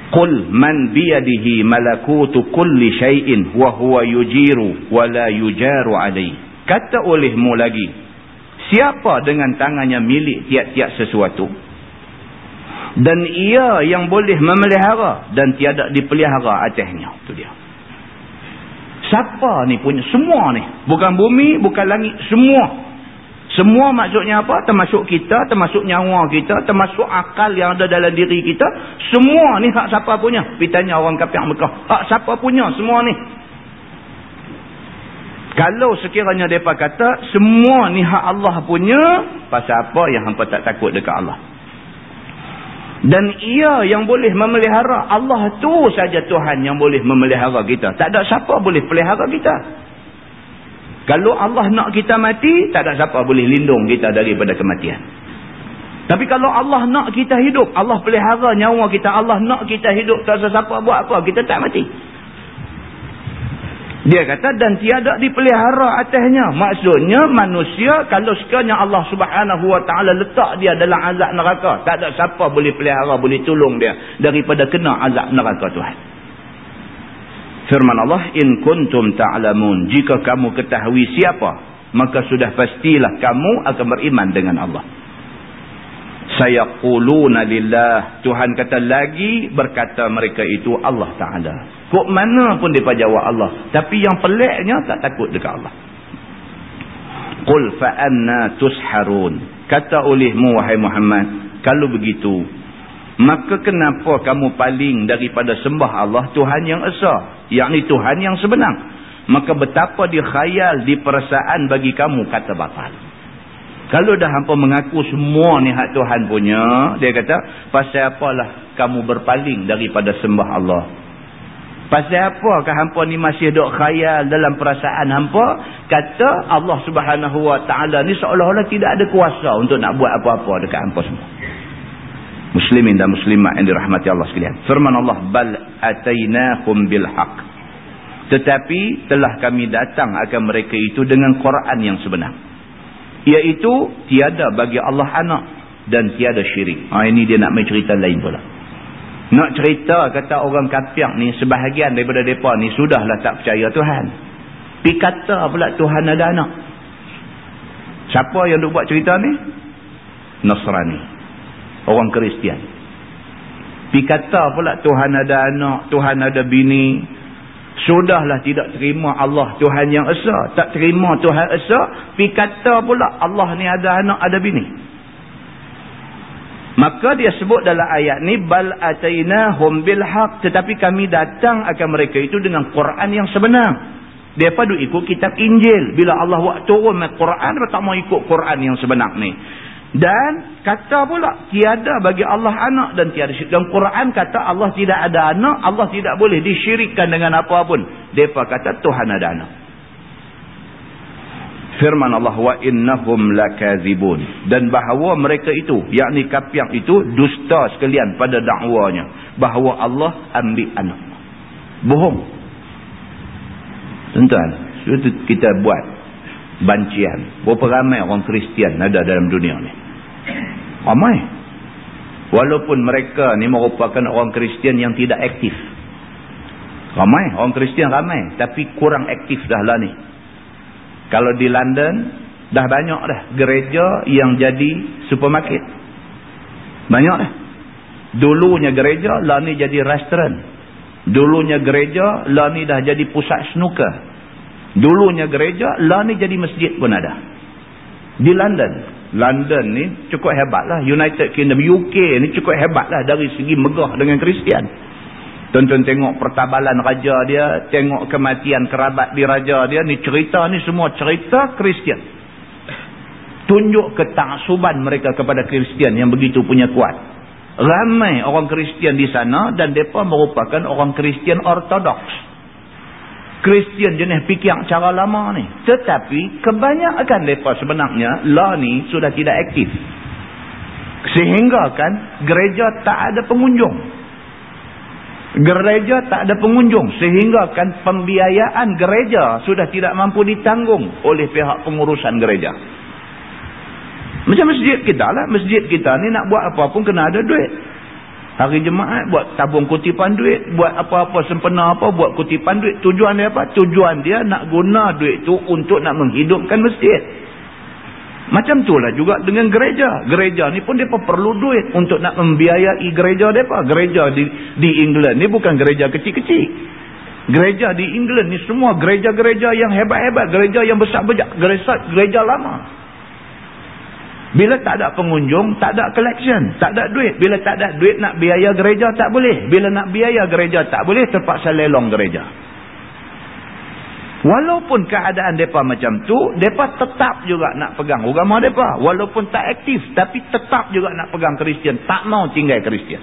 Qul man biyadihi malakutu kulli syai'in wa huwa yujiru wala yujaru alaih kata olehmu lagi siapa dengan tangannya milik tiap-tiap sesuatu dan ia yang boleh memelihara dan tiada dipelihara atasnya. Itu dia. Siapa ni punya? Semua ni. Bukan bumi bukan langit semua semua maksudnya apa termasuk kita termasuk nyawa kita termasuk akal yang ada dalam diri kita semua ni hak siapa punya pitanya orang kafir Mekah hak siapa punya semua ni kalau sekiranya mereka kata semua ni hak Allah punya pasal apa yang hampa tak takut dekat Allah dan ia yang boleh memelihara. Allah tu saja Tuhan yang boleh memelihara kita. Tak ada siapa boleh pelihara kita. Kalau Allah nak kita mati, tak ada siapa boleh lindung kita daripada kematian. Tapi kalau Allah nak kita hidup, Allah pelihara nyawa kita, Allah nak kita hidup, tak ada siapa buat apa, kita tak mati. Dia kata dan tiada dipelihara atasnya. Maksudnya manusia kalau sekiranya Allah ta'ala letak dia dalam azab neraka. Tak ada siapa boleh pelihara, boleh tolong dia daripada kena azab neraka Tuhan. Firman Allah, In kuntum ta'lamun. Jika kamu ketahui siapa, maka sudah pastilah kamu akan beriman dengan Allah. Sayaquluna lillah. Tuhan kata lagi berkata mereka itu Allah Ta'ala. Kok mana pun dia jawab Allah. Tapi yang peliknya tak takut dekat Allah. Qul fa'anna tusharun. Kata olehmu wahai Muhammad. Kalau begitu. Maka kenapa kamu paling daripada sembah Allah Tuhan yang Esa. Yang ni Tuhan yang sebenar. Maka betapa dia khayal di perasaan bagi kamu kata batal. Kalau dah hampa mengaku semua ni hak Tuhan punya. Dia kata. Pasal apalah kamu berpaling daripada sembah Allah. Pasal apakah hampa ni masih dok khayal dalam perasaan hampa? Kata Allah subhanahu wa ta'ala ni seolah-olah tidak ada kuasa untuk nak buat apa-apa dekat hampa semua. Muslimin dan muslimat yang dirahmati Allah sekalian. Firman Allah, Bal atainakum bilhaq. Tetapi telah kami datang akan mereka itu dengan Quran yang sebenar. Iaitu tiada bagi Allah anak dan tiada syirik. Ha, ini dia nak main cerita lain pula. Nak cerita kata orang kafir ni sebahagian daripada mereka ni sudahlah tak percaya Tuhan. Pi kata pula Tuhan ada anak. Siapa yang duk buat cerita ni? Nasrani. Orang Kristian. Pi kata pula Tuhan ada anak, Tuhan ada bini. Sudahlah tidak terima Allah Tuhan yang Esa. Tak terima Tuhan Esa. Pi kata pula Allah ni ada anak, ada bini. Maka dia sebut dalam ayat ni bal atainahum bil haq tetapi kami datang akan mereka itu dengan Quran yang sebenar. Dia padu ikut kitab Injil. Bila Allah buat turun Quran, tak mau ikut Quran yang sebenar ni. Dan kata pula tiada bagi Allah anak dan tiada syirik. Dan Quran kata Allah tidak ada anak, Allah tidak boleh disyirikkan dengan apa pun. Depa kata Tuhan ada anak. Firman Allah wa innahum lakazibun. Dan bahawa mereka itu yakni kafir itu dusta sekalian pada dakwanya. Bahawa Allah ambil anak. Bohong. Tuan-tuan kita buat bancian. Berapa ramai orang Kristian ada dalam dunia ni ramai walaupun mereka ni merupakan orang Kristian yang tidak aktif ramai orang Kristian ramai tapi kurang aktif dah lah ni kalau di London, dah banyak dah gereja yang jadi supermarket. Banyak dah. Dulunya gereja, lah ni jadi restoran. Dulunya gereja, lah ni dah jadi pusat snooker. Dulunya gereja, lah ni jadi masjid pun ada. Di London. London ni cukup hebat lah. United Kingdom, UK ni cukup hebat lah dari segi megah dengan Kristian. Tuan-tuan tengok pertabalan raja dia, tengok kematian kerabat di raja dia, ni cerita ni semua cerita Kristian. Tunjuk ketaksuban mereka kepada Kristian yang begitu punya kuat. Ramai orang Kristian di sana dan mereka merupakan orang Kristian ortodoks. Kristian jenis fikir cara lama ni. Tetapi kebanyakan mereka sebenarnya, lah ni sudah tidak aktif. Sehingga kan gereja tak ada pengunjung. Gereja tak ada pengunjung sehingga kan pembiayaan gereja sudah tidak mampu ditanggung oleh pihak pengurusan gereja. Macam masjid kita lah. Masjid kita ni nak buat apa pun kena ada duit. Hari jemaat buat tabung kutipan duit. Buat apa-apa sempena apa buat kutipan duit. Tujuan dia apa? Tujuan dia nak guna duit tu untuk nak menghidupkan masjid. Macam itulah juga dengan gereja. Gereja ni pun mereka perlu duit untuk nak membiayai gereja mereka. Gereja di, di England ni bukan gereja kecil-kecil. Gereja di England ni semua gereja-gereja yang hebat-hebat. Gereja yang besar-besar. Gereja, gereja lama. Bila tak ada pengunjung, tak ada collection. Tak ada duit. Bila tak ada duit nak biaya gereja, tak boleh. Bila nak biaya gereja, tak boleh. Terpaksa lelong gereja. Walaupun keadaan mereka macam tu, mereka tetap juga nak pegang agama mereka. Walaupun tak aktif, tapi tetap juga nak pegang Kristian. Tak mau tinggal Kristian.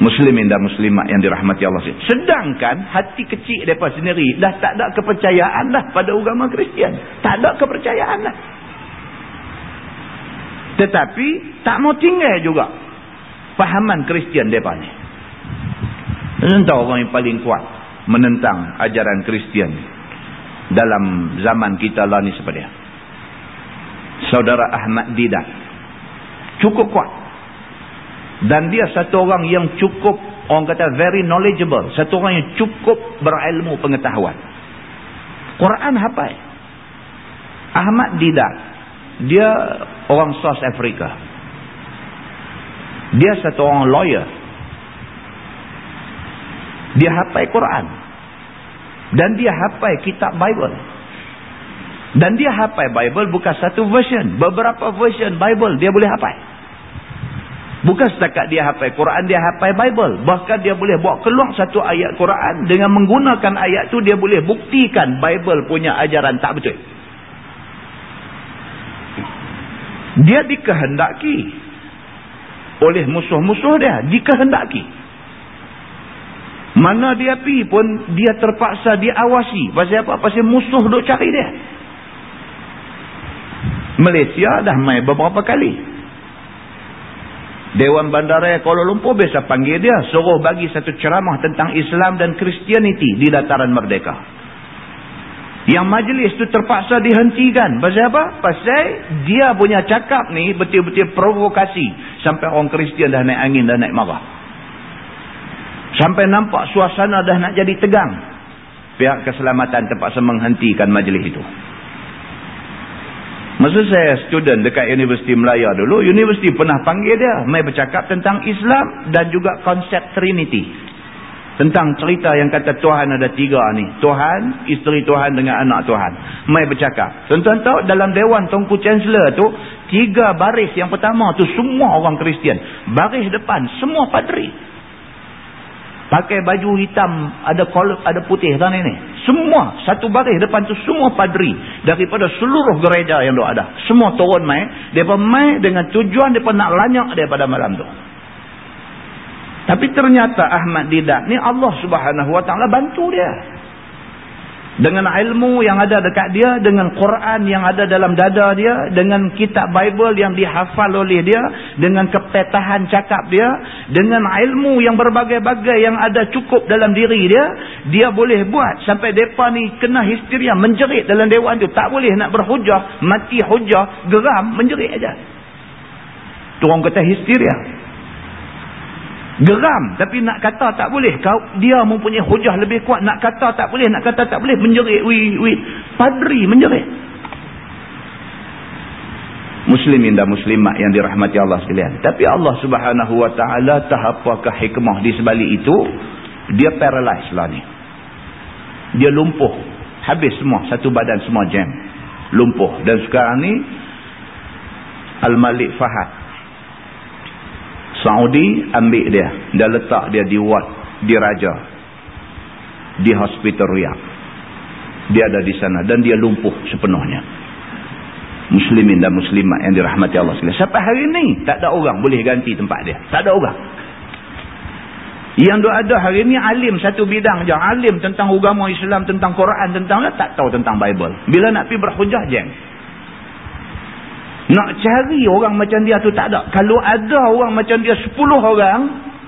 Muslimin dan muslimat yang dirahmati Allah. Sedangkan hati kecil mereka sendiri dah tak ada kepercayaan dah pada agama Kristian. Tak ada kepercayaan dah. Tetapi tak mau tinggal juga. Fahaman Kristian mereka ni. Entah orang yang paling kuat menentang ajaran Kristian dalam zaman kita lah ni seperti Saudara Ahmad Didat cukup kuat. Dan dia satu orang yang cukup orang kata very knowledgeable. Satu orang yang cukup berilmu pengetahuan. Quran hafal. Ahmad Didat dia orang South Africa dia satu orang lawyer dia hafal Quran dan dia hafal kitab Bible. Dan dia hafal Bible bukan satu version. Beberapa version Bible dia boleh hafal. Bukan setakat dia hafal Quran, dia hafal Bible. Bahkan dia boleh bawa keluar satu ayat Quran. Dengan menggunakan ayat tu dia boleh buktikan Bible punya ajaran tak betul. Dia dikehendaki oleh musuh-musuh dia. Dikehendaki. Mana dia pi pun dia terpaksa diawasi. Pasal apa? Pasal musuh duk cari dia. Malaysia dah mai beberapa kali. Dewan Bandaraya Kuala Lumpur biasa panggil dia. Suruh bagi satu ceramah tentang Islam dan Kristianiti di dataran merdeka. Yang majlis tu terpaksa dihentikan. Pasal apa? Pasal dia punya cakap ni betul-betul provokasi. Sampai orang Kristian dah naik angin, dah naik marah. Sampai nampak suasana dah nak jadi tegang. Pihak keselamatan terpaksa menghentikan majlis itu. Masa saya student dekat Universiti Melaya dulu, Universiti pernah panggil dia. Mai bercakap tentang Islam dan juga konsep Trinity. Tentang cerita yang kata Tuhan ada tiga ni. Tuhan, isteri Tuhan dengan anak Tuhan. Mai bercakap. Tuan-tuan tahu dalam Dewan Tungku Chancellor tu, tiga baris yang pertama tu semua orang Kristian. Baris depan, semua padri. Pakai baju hitam, ada kolor, ada putih dan ini. Semua, satu baris depan tu semua padri. Daripada seluruh gereja yang ada. Semua turun mai. Mereka mai dengan tujuan mereka nak lanyak daripada malam tu. Tapi ternyata Ahmad Didak ni Allah subhanahu wa ta'ala bantu dia. Dengan ilmu yang ada dekat dia, dengan Quran yang ada dalam dada dia, dengan kitab Bible yang dihafal oleh dia, dengan kepetahan cakap dia, dengan ilmu yang berbagai-bagai yang ada cukup dalam diri dia, dia boleh buat sampai mereka ni kena histeria, menjerit dalam dewan tu. Tak boleh nak berhujah, mati hujah, geram, menjerit aja. Tu orang kata histeria geram. Tapi nak kata tak boleh. Kau dia mempunyai hujah lebih kuat. Nak kata tak boleh nak kata tak boleh menjerit. Wi wi padri menjerit. Muslimin dan muslimat yang dirahmati Allah sekalian. Tapi Allah Subhanahu wa taala tak apakah hikmah di sebalik itu? Dia paralyze lah ni. Dia lumpuh. Habis semua. Satu badan semua jam. Lumpuh. Dan sekarang ni Al-Malik Fahad Saudi ambil dia. Dan letak dia di ward di raja. Di hospital Riyadh. Dia ada di sana dan dia lumpuh sepenuhnya. Muslimin dan muslimat yang dirahmati Allah sekalian. Sampai hari ini tak ada orang boleh ganti tempat dia. Tak ada orang. Yang ada hari ini alim satu bidang je. Alim tentang agama Islam tentang Quran tentang tak tahu tentang Bible. Bila nak pergi berhujah jeng nak cari orang macam dia tu tak ada. Kalau ada orang macam dia 10 orang,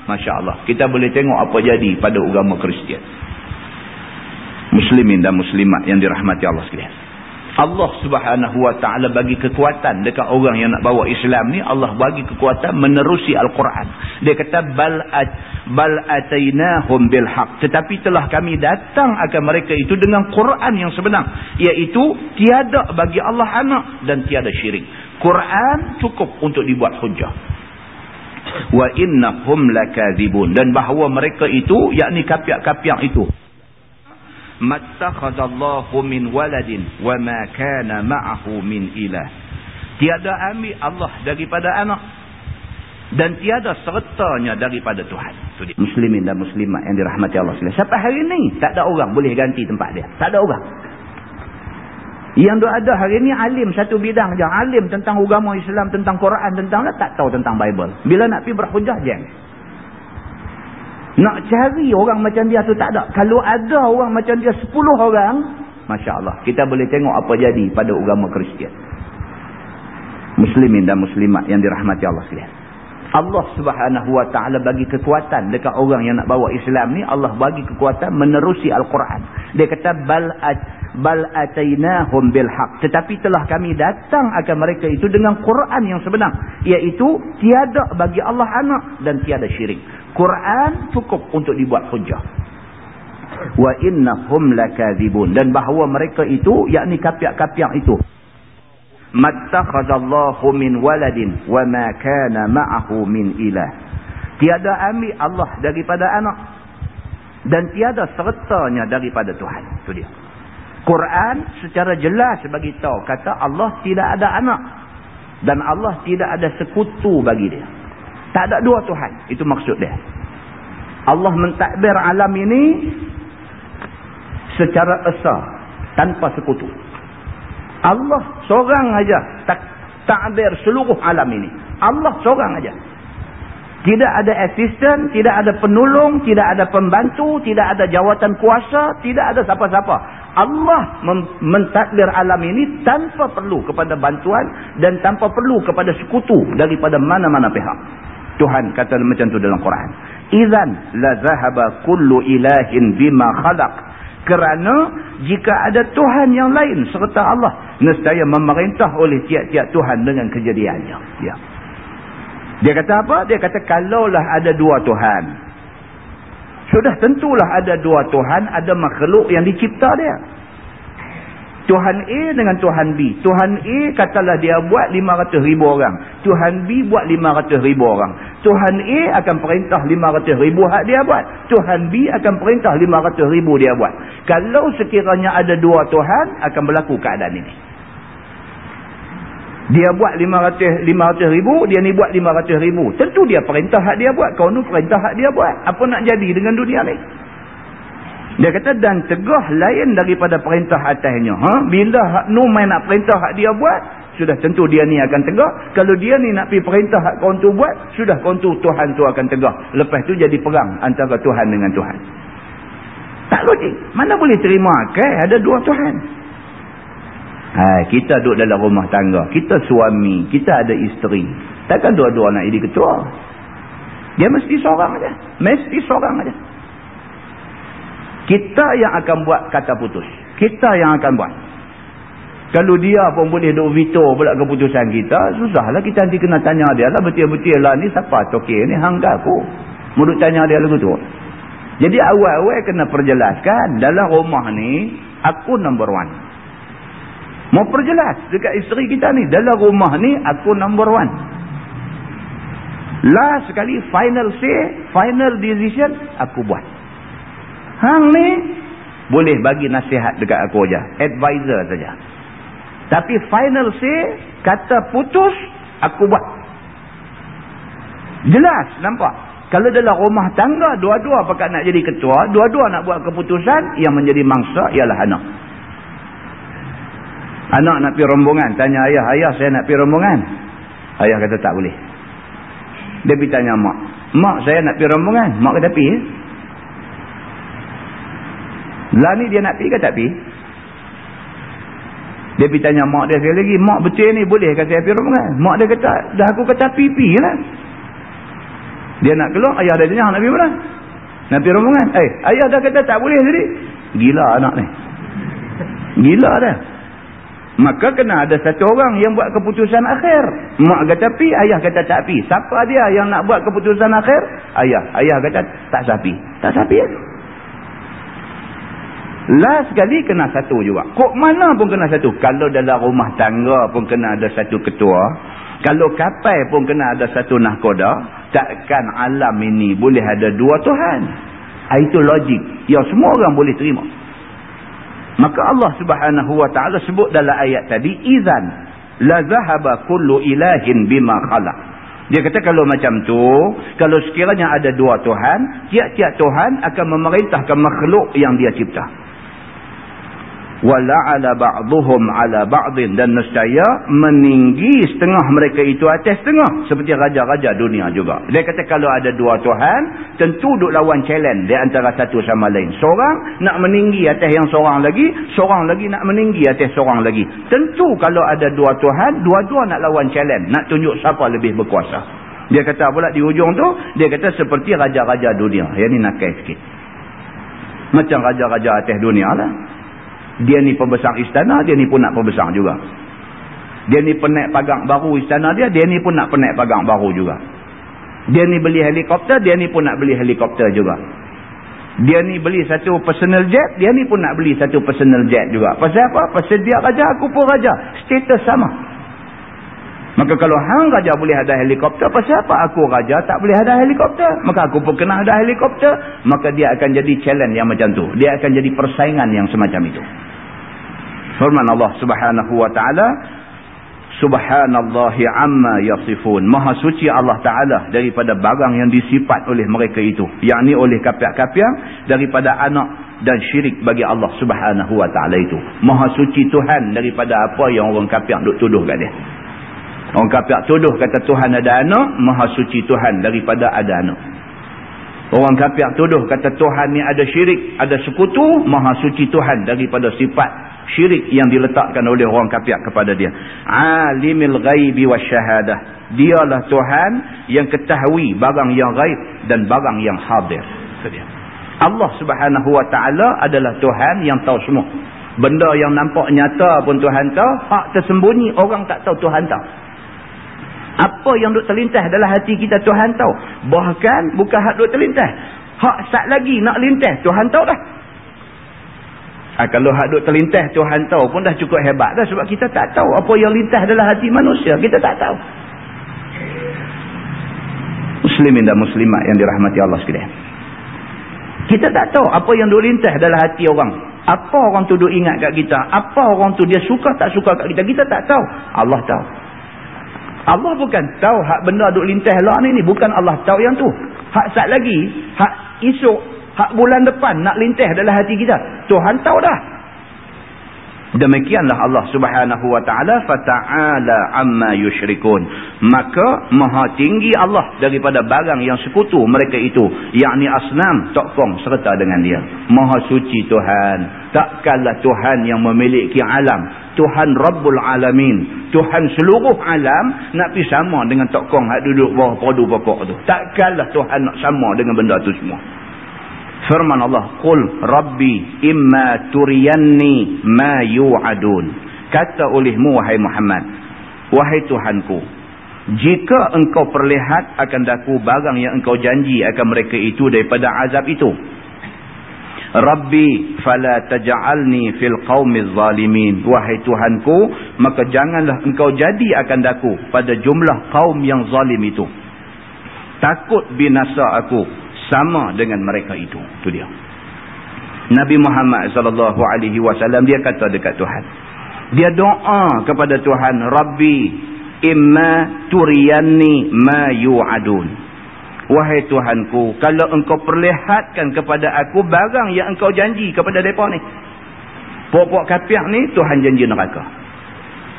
Masya Allah. Kita boleh tengok apa jadi pada agama Kristian. Muslimin dan muslimat yang dirahmati Allah sekalian. Allah subhanahu wa ta'ala bagi kekuatan dekat orang yang nak bawa Islam ni. Allah bagi kekuatan menerusi Al-Quran. Dia kata, bal, at, bal atainahum bilhaq. Tetapi telah kami datang akan mereka itu dengan Quran yang sebenar. Iaitu, tiada bagi Allah anak dan tiada syirik. Quran cukup untuk dibuat hujah. Wa innahum lakadzibun dan bahawa mereka itu yakni kapiak-kapiak itu mattakhadallahu min waladin wa ma kana ma'ahu min ilah. Tiada ambil Allah daripada anak dan tiada sertanya daripada Tuhan. Muslimin dan muslimat yang dirahmati Allah sekalian. Sampai hari ini tak ada orang boleh ganti tempat dia. Tak ada orang. Yang ada hari ini alim satu bidang je. Alim tentang agama Islam, tentang Quran, tentang tak tahu tentang Bible. Bila nak pergi berhujah je. Nak cari orang macam dia tu tak ada. Kalau ada orang macam dia sepuluh orang, Masya Allah. Kita boleh tengok apa jadi pada agama Kristian. Muslimin dan muslimat yang dirahmati Allah sekalian. Allah subhanahu wa ta'ala bagi kekuatan dekat orang yang nak bawa Islam ni. Allah bagi kekuatan menerusi Al-Quran. Dia kata, bal, at, bal atainahum bilhaq. Tetapi telah kami datang akan mereka itu dengan Quran yang sebenar. Iaitu, tiada bagi Allah anak dan tiada syirik. Quran cukup untuk dibuat hujah. Wa innahum lakadzibun. Dan bahawa mereka itu, yakni kapiak-kapiak itu mattakhadallahu min waladin wa ma kana ma'ahu min ilah tiada ambil Allah daripada anak dan tiada sertanya daripada Tuhan itu dia Quran secara jelas bagi tahu kata Allah tidak ada anak dan Allah tidak ada sekutu bagi dia tak ada dua Tuhan itu maksud dia Allah mentakbir alam ini secara esa tanpa sekutu Allah seorang aja tak takbir seluruh alam ini. Allah seorang aja. Tidak ada asisten, tidak ada penolong, tidak ada pembantu, tidak ada jawatan kuasa, tidak ada siapa-siapa. Allah mentakdir alam ini tanpa perlu kepada bantuan dan tanpa perlu kepada sekutu daripada mana-mana pihak. Tuhan kata macam tu dalam Quran. Izan la zahaba kullu ilahin bima khalaq kerana jika ada Tuhan yang lain serta Allah, nescaya memerintah oleh tiap-tiap Tuhan dengan kejadiannya. Ya. Dia kata apa? Dia kata kalaulah ada dua Tuhan. Sudah tentulah ada dua Tuhan, ada makhluk yang dicipta dia. Tuhan A dengan Tuhan B. Tuhan A katalah dia buat 500 ribu orang. Tuhan B buat 500 ribu orang. Tuhan A akan perintah 500 ribu hak dia buat. Tuhan B akan perintah 500 ribu dia buat. Kalau sekiranya ada dua Tuhan, akan berlaku keadaan ini. Dia buat 500, 500 ribu, dia ni buat 500 ribu. Tentu dia perintah hak dia buat. Kau ni perintah hak dia buat. Apa nak jadi dengan dunia ni? Dia kata dan tegah lain daripada perintah atasnya. Ha? Bila hak nu main nak perintah hak dia buat, sudah tentu dia ni akan tegah. Kalau dia ni nak pergi perintah hak kau tu buat, sudah kau tu Tuhan tu akan tegah. Lepas tu jadi perang antara Tuhan dengan Tuhan. Tak logik. Mana boleh terima okay? Ada dua Tuhan. Ha, kita duduk dalam rumah tangga. Kita suami. Kita ada isteri. Takkan dua-dua nak jadi ketua. Dia mesti seorang aja. Mesti seorang aja. Kita yang akan buat kata putus. Kita yang akan buat. Kalau dia pun boleh duk veto pula keputusan kita, susahlah kita nanti kena tanya dia lah. Betul-betul lah ni siapa tokek ni hangga aku. Muduk tanya dia lagu tu. Jadi awal-awal kena perjelaskan. Dalam rumah ni, aku number one. Mau perjelas dekat isteri kita ni. Dalam rumah ni, aku number one. Last sekali, final say, final decision, aku buat. Hang ni boleh bagi nasihat dekat aku aja, advisor saja. Tapi final say kata putus aku buat. Jelas nampak. Kalau dalam rumah tangga dua-dua pakat nak jadi ketua, dua-dua nak buat keputusan yang menjadi mangsa ialah anak. Anak nak pergi rombongan, tanya ayah, ayah saya nak pergi rombongan. Ayah kata tak boleh. Dia pergi tanya mak, mak saya nak pergi rombongan. Mak kata pergi. Lah ni dia nak pergi ke tak pergi? Dia pergi tanya mak dia sekali lagi. Mak betul ni boleh ke saya pergi rombongan? Mak dia kata, dah aku kata pipi lah. Dia nak keluar, ayah dia tanya nak pergi mana? Nak pergi rombongan? Eh, ayah dah kata tak boleh tadi. Gila anak ni. Gila dah. Maka kena ada satu orang yang buat keputusan akhir. Mak kata pi, ayah kata tak pi. Siapa dia yang nak buat keputusan akhir? Ayah. Ayah kata tak sapi. Tak sapi ya? Last sekali kena satu juga. Kok mana pun kena satu. Kalau dalam rumah tangga pun kena ada satu ketua. Kalau kapal pun kena ada satu nahkoda. Takkan alam ini boleh ada dua Tuhan. Ah, itu logik. Yang semua orang boleh terima. Maka Allah subhanahu wa ta'ala sebut dalam ayat tadi. Izan. La zahaba kullu ilahin bima khalaq. Dia kata kalau macam tu, kalau sekiranya ada dua Tuhan, tiap-tiap Tuhan akan memerintahkan makhluk yang dia cipta wala'ala ba'duhum ala ba'din. Dan nescaya meninggi setengah mereka itu atas setengah. Seperti raja-raja dunia juga. Dia kata kalau ada dua Tuhan tentu duk lawan challenge di antara satu sama lain. Seorang nak meninggi atas yang seorang lagi seorang lagi nak meninggi atas seorang lagi. Tentu kalau ada dua Tuhan dua-dua nak lawan challenge. Nak tunjuk siapa lebih berkuasa. Dia kata pula di hujung tu dia kata seperti raja-raja dunia. Yang ni nak sikit. Macam raja-raja atas dunia lah dia ni pembesar istana, dia ni pun nak pembesar juga. Dia ni penaik pagang baru istana dia, dia ni pun nak penaik pagang baru juga. Dia ni beli helikopter, dia ni pun nak beli helikopter juga. Dia ni beli satu personal jet, dia ni pun nak beli satu personal jet juga. Pasal apa? Pasal dia raja, aku pun raja. Status sama. Maka kalau hang raja boleh ada helikopter, pasal apa aku raja tak boleh ada helikopter? Maka aku pun kena ada helikopter. Maka dia akan jadi challenge yang macam tu. Dia akan jadi persaingan yang semacam itu. Firman Allah subhanahu wa ta'ala. Subhanallahi amma yasifun. Maha suci Allah Ta'ala daripada barang yang disifat oleh mereka itu. Yang ni oleh kapiak-kapiak daripada anak dan syirik bagi Allah subhanahu wa ta'ala itu. Maha suci Tuhan daripada apa yang orang kapiak duk tuduh kat dia. Orang kafir tuduh kata Tuhan ada anak, maha suci Tuhan daripada ada anak. Orang kafir tuduh kata Tuhan ni ada syirik, ada sekutu, maha suci Tuhan daripada sifat syirik yang diletakkan oleh orang kafir kepada dia. Alimil ghaibi wasyahadah. Dialah Tuhan yang ketahui barang yang ghaib dan barang yang hadir. Allah subhanahu wa ta'ala adalah Tuhan yang tahu semua. Benda yang nampak nyata pun Tuhan tahu. Hak tersembunyi orang tak tahu Tuhan tahu. Apa yang duk terlintas dalam hati kita Tuhan tahu. Bahkan bukan hak duk terlintas. Hak sat lagi nak lintas Tuhan tahu dah. Ha, kalau hak duk terlintas Tuhan tahu pun dah cukup hebat dah sebab kita tak tahu apa yang lintas dalam hati manusia. Kita tak tahu. Muslimin dan muslimat yang dirahmati Allah sekalian. Kita tak tahu apa yang duk lintas dalam hati orang. Apa orang tu duk ingat kat kita. Apa orang tu dia suka tak suka kat kita. Kita tak tahu. Allah tahu. Allah bukan tahu hak benda duk lintas lah ni. ni. Bukan Allah tahu yang tu. Hak sat lagi. Hak esok. Hak bulan depan nak lintas dalam hati kita. Tuhan tahu dah. Demikianlah Allah subhanahu wa ta'ala fata'ala amma yushrikun. Maka maha tinggi Allah daripada barang yang sekutu mereka itu. Yakni asnam tokong serta dengan dia. Maha suci Tuhan. Takkanlah Tuhan yang memiliki alam. Tuhan Rabbul Alamin. Tuhan seluruh alam nak pergi sama dengan tokong yang duduk bawah padu pokok tu. Takkanlah Tuhan nak sama dengan benda tu semua firman Allah qul rabbi imma turiyanni ma yu'adun. Kata olehmu wahai Muhammad wahai Tuhanku jika engkau perlihat akan daku barang yang engkau janji akan mereka itu daripada azab itu. Rabbi fala taj'alni fil qaumiz zalimin. Wahai Tuhanku maka janganlah engkau jadi akan daku pada jumlah kaum yang zalim itu. Takut binasa aku sama dengan mereka itu. Itu dia. Nabi Muhammad sallallahu alaihi wasallam dia kata dekat Tuhan. Dia doa kepada Tuhan, Rabbi imma turiyanni ma yu'adun. Wahai Tuhanku, kalau engkau perlihatkan kepada aku barang yang engkau janji kepada mereka ni. Pokok kapiak ni Tuhan janji neraka.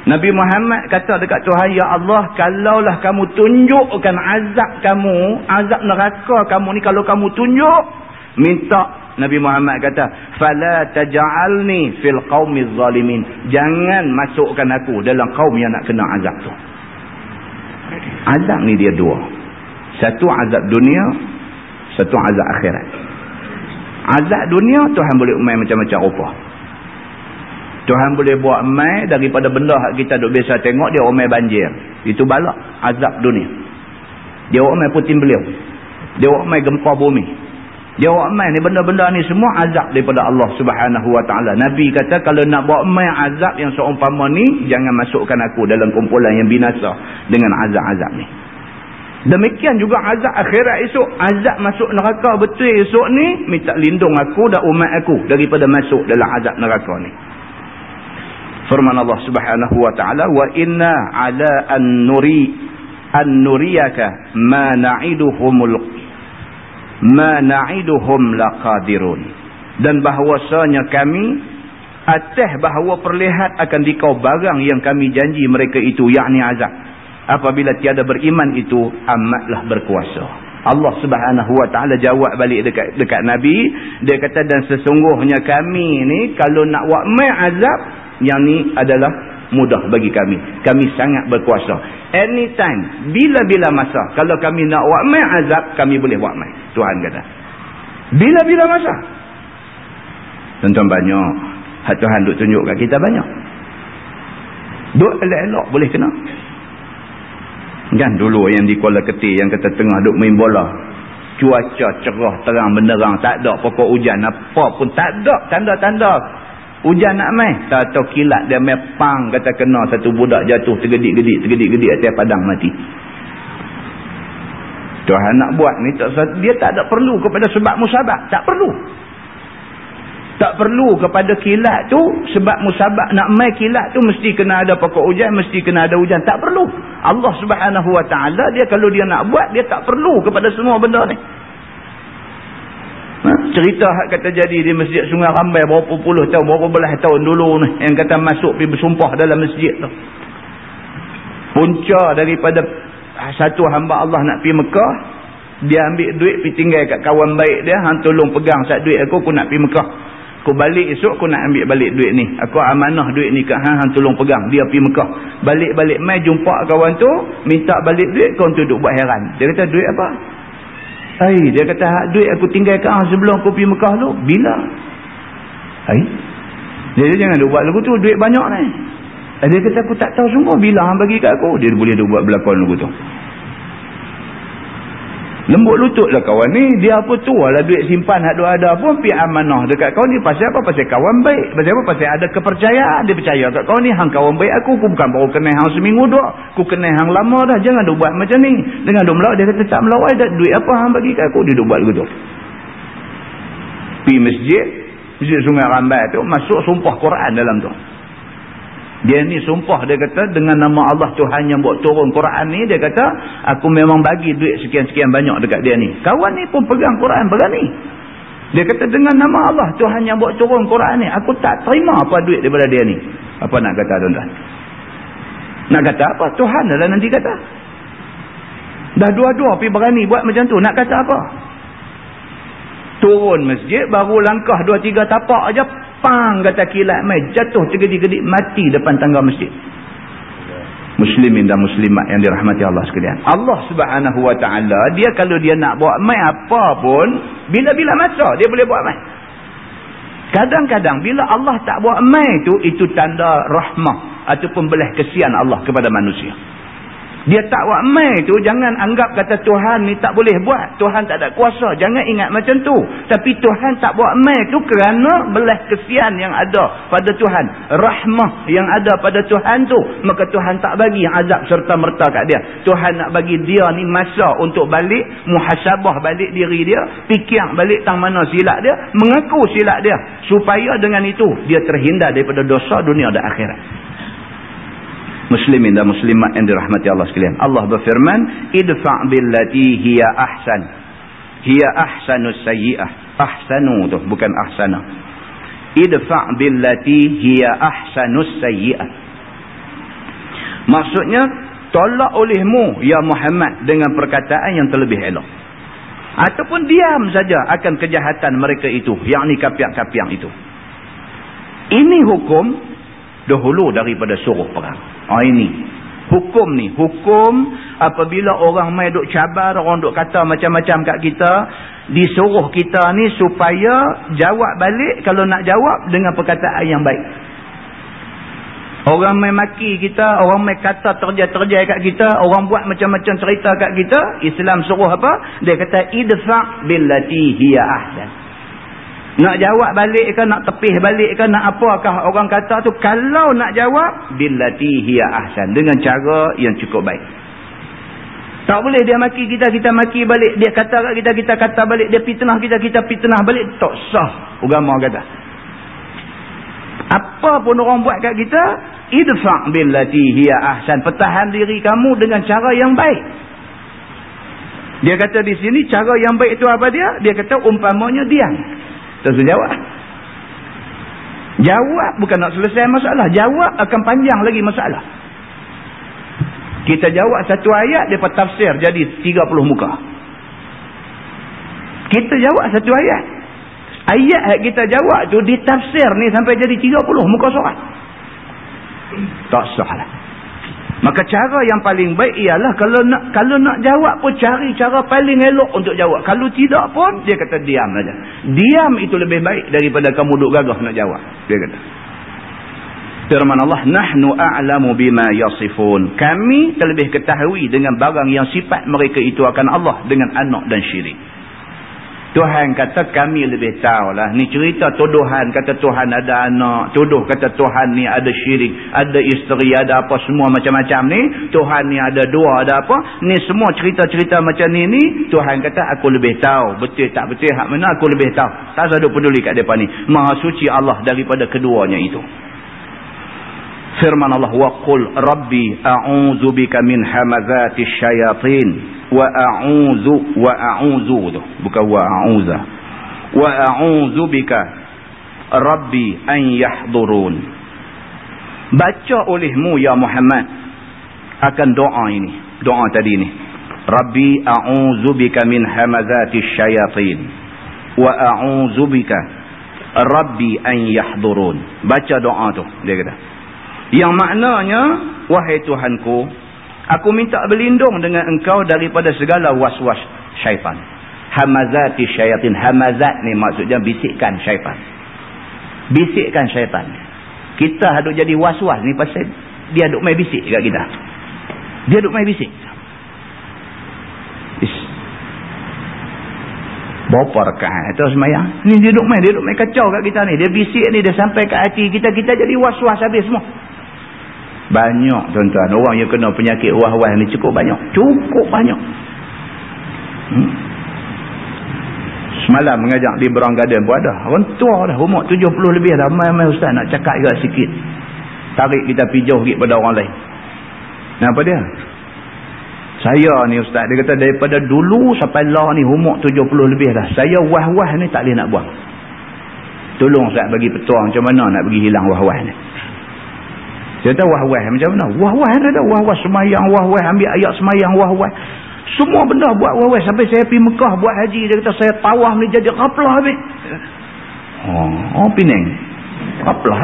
Nabi Muhammad kata dekat Tuhan, Ya Allah, kalaulah kamu tunjukkan azab kamu, azab neraka kamu ni, kalau kamu tunjuk, minta Nabi Muhammad kata, Fala taja'alni fil qawmiz zalimin. Jangan masukkan aku dalam kaum yang nak kena azab tu. Azab ni dia dua. Satu azab dunia, satu azab akhirat. Azab dunia, Tuhan boleh umai macam-macam rupa. Tuhan boleh buat mai daripada benda yang kita duk biasa tengok dia omai banjir. Itu balak azab dunia. Dia omai putin beliau. Dia omai gempa bumi. Dia omai ni benda-benda ni semua azab daripada Allah Subhanahu Wa Taala. Nabi kata kalau nak buat mai azab yang seumpama ni jangan masukkan aku dalam kumpulan yang binasa dengan azab-azab ni. Demikian juga azab akhirat esok. Azab masuk neraka betul esok ni minta lindung aku dan umat aku daripada masuk dalam azab neraka ni firman Allah Subhanahu wa taala wa inna ala an nuri an nuriyaka ma na'iduhumul ma na'iduhum laqadirun. Dan bahwasanya kami atas bahawa perlihat akan dikau barang yang kami janji mereka itu yakni azab. Apabila tiada beriman itu amatlah berkuasa. Allah subhanahu wa ta'ala jawab balik dekat dekat Nabi. Dia kata dan sesungguhnya kami ni kalau nak buat azab yang ni adalah mudah bagi kami. Kami sangat berkuasa. Anytime, bila-bila masa, kalau kami nak buat mai azab, kami boleh buat mai. Tuhan kata. Bila-bila masa. Tuan-tuan banyak. Tuhan duk tunjuk kat kita banyak. Duk elok-elok boleh kena. Kan dulu yang di Kuala Ketir yang kata tengah duk main bola. Cuaca cerah terang benderang. Tak ada pokok hujan apa pun. Tak ada tanda-tanda Hujan nak main. Tahu kilat dia main pang kata kena satu budak jatuh tergedik-gedik, tergedik-gedik atas padang mati. Tuhan nak buat ni, tak, dia tak ada perlu kepada sebab musabak. Tak perlu. Tak perlu kepada kilat tu sebab musabak nak main kilat tu mesti kena ada pokok hujan, mesti kena ada hujan. Tak perlu. Allah subhanahu wa ta'ala dia kalau dia nak buat, dia tak perlu kepada semua benda ni. Ha? Cerita hak kata jadi di masjid Sungai Rambai berapa puluh tahun, berapa belah tahun dulu ni. Yang kata masuk pergi bersumpah dalam masjid tu. Punca daripada satu hamba Allah nak pergi Mekah. Dia ambil duit pergi tinggal kat kawan baik dia. Han tolong pegang sat duit aku, aku nak pergi Mekah. Aku balik esok, aku nak ambil balik duit ni. Aku amanah duit ni kat Han, Han tolong pegang. Dia pergi Mekah. Balik-balik mai jumpa kawan tu, minta balik duit, kau duduk buat heran. Dia kata, duit apa? Hai, dia kata hak duit aku tinggalkan ah, sebelum aku pergi Mekah tu. Bila? Hai. Dia, dia jangan buat lagu tu duit banyak ni. Dia kata aku tak tahu sungguh bila hang bagi kat aku. Dia boleh dia buat belakon lagu tu. Lembut lutut lah kawan ni. Dia apa tu lah duit simpan hak ada pun pi amanah dekat kau ni. Pasal apa? Pasal kawan baik. Pasal apa? Pasal ada kepercayaan. Dia percaya kat kau ni. Hang kawan baik aku. Aku bukan baru kenal hang seminggu dua. Aku kenal hang lama dah. Jangan duk buat macam ni. Dengan duk melawai. Dia kata tak melawai. Dah duit apa hang bagi kat aku. Dia duk buat begitu. Pi masjid. Masjid Sungai Rambai tu. Masuk sumpah Quran dalam tu. Dia ni sumpah dia kata dengan nama Allah Tuhan yang buat turun Quran ni dia kata aku memang bagi duit sekian-sekian banyak dekat dia ni. Kawan ni pun pegang Quran berani. Dia kata dengan nama Allah Tuhan yang buat turun Quran ni aku tak terima apa duit daripada dia ni. Apa nak kata tuan-tuan? Nak kata apa? Tuhan dah nanti kata. Dah dua-dua pergi berani buat macam tu. Nak kata apa? Turun masjid baru langkah dua tiga tapak aja pang kata kilat mai jatuh tergedik-gedik mati depan tangga masjid. Muslimin dan muslimat yang dirahmati Allah sekalian. Allah subhanahu wa ta'ala dia kalau dia nak buat mai apa pun bila-bila masa dia boleh buat mai. Kadang-kadang bila Allah tak buat mai tu itu tanda rahmah ataupun belah kesian Allah kepada manusia dia tak buat mai tu jangan anggap kata Tuhan ni tak boleh buat. Tuhan tak ada kuasa. Jangan ingat macam tu. Tapi Tuhan tak buat mai tu kerana belah kesian yang ada pada Tuhan. Rahmah yang ada pada Tuhan tu. Maka Tuhan tak bagi azab serta merta kat dia. Tuhan nak bagi dia ni masa untuk balik. Muhasabah balik diri dia. Fikir balik tang mana silap dia. Mengaku silap dia. Supaya dengan itu dia terhindar daripada dosa dunia dan akhirat muslimin dan muslimat yang dirahmati Allah sekalian. Allah berfirman, "Idfa' billati hiya ahsan." Hiya ahsanus sayyi'ah. Ahsanu tu bukan ahsana. Idfa' billati hiya ahsanus sayyi'ah. Maksudnya tolak olehmu ya Muhammad dengan perkataan yang terlebih elok. Ataupun diam saja akan kejahatan mereka itu, yakni kapiak-kapiak itu. Ini hukum dahulu daripada suruh perang. Ha ini. Hukum ni. Hukum apabila orang mai duk cabar, orang duk kata macam-macam kat kita, disuruh kita ni supaya jawab balik kalau nak jawab dengan perkataan yang baik. Orang mai maki kita, orang mai kata terjai-terjai kat kita, orang buat macam-macam cerita kat kita, Islam suruh apa? Dia kata idfa' billati hiya ahsan. Nak jawab balik ke, nak tepih balik ke, nak apakah orang kata tu. Kalau nak jawab, billati hiya ahsan. Dengan cara yang cukup baik. Tak boleh dia maki kita, kita maki balik. Dia kata kat kita, kita kata balik. Dia fitnah kita, kita fitnah balik. Tak sah. Ugama kata. Apa pun orang buat kat kita, idfa' billati hiya ahsan. Pertahan diri kamu dengan cara yang baik. Dia kata di sini, cara yang baik itu apa dia? Dia kata umpamanya diam. Terus jawab. Jawab bukan nak selesai masalah. Jawab akan panjang lagi masalah. Kita jawab satu ayat, dia tafsir jadi 30 muka. Kita jawab satu ayat. Ayat yang kita jawab tu ditafsir ni sampai jadi 30 muka surat. Tak sah lah. Maka cara yang paling baik ialah kalau nak kalau nak jawab pun cari cara paling elok untuk jawab. Kalau tidak pun dia kata diam saja. Diam itu lebih baik daripada kamu duduk gagah nak jawab. Dia kata. Firman Allah, "Nahnu a'lamu bima yasifun." Kami terlebih ketahui dengan barang yang sifat mereka itu akan Allah dengan anak dan syirik. Tuhan kata kami lebih tahu lah. Ni cerita tuduhan kata Tuhan ada anak. Tuduh kata Tuhan ni ada syirik. Ada isteri, ada apa semua macam-macam ni. Tuhan ni ada dua, ada apa. Ni semua cerita-cerita macam ni ni. Tuhan kata aku lebih tahu. Betul tak betul hak mana aku lebih tahu. Tak ada peduli kat depan ni. Maha suci Allah daripada keduanya itu. Firman Allah. Wa qul rabbi a'udhu bika min hamazati syayatin wa a'udzu wa a'udzu bukan wa a'udza wa a'udzu bika rabbi an yahdurun baca olehmu ya Muhammad akan doa ini doa tadi ni rabbi a'udzu bika min hamazati syayatin wa a'udzu bika rabbi an yahdurun baca doa tu dia kata yang maknanya wahai tuhanku Aku minta berlindung dengan engkau daripada segala was-was syaitan. Hamazati syaitan. Hamazat ni maksudnya bisikkan syaitan. Bisikkan syaitan. Kita hadut jadi was-was ni pasal dia duk main bisik kat kita. Dia duk main bisik. berapa rakaat tu semayang ni dia duduk main dia duduk main kacau kat kita ni dia bisik ni dia sampai kat hati kita kita jadi was-was habis semua banyak tuan-tuan orang yang kena penyakit wah-wah ni cukup banyak cukup banyak hmm. semalam mengajak di Brown Garden pun ada orang tua dah umur 70 lebih dah main-main ustaz nak cakap juga sikit tarik kita pijau sikit pada orang lain apa dia saya ni ustaz, dia kata daripada dulu sampai lah ni umur 70 lebih dah. Saya wah-wah ni tak boleh nak buang. Tolong ustaz bagi petuang macam mana nak bagi hilang wah-wah ni. Saya kata wah-wah macam mana? Wah-wah ada wah-wah semayang, wah-wah ambil ayat semayang, wah-wah. Semua benda buat wah-wah. Sampai saya pergi Mekah buat haji, dia kata saya tawah ni jadi kaplah habis. Oh, oh pining. Kaplah.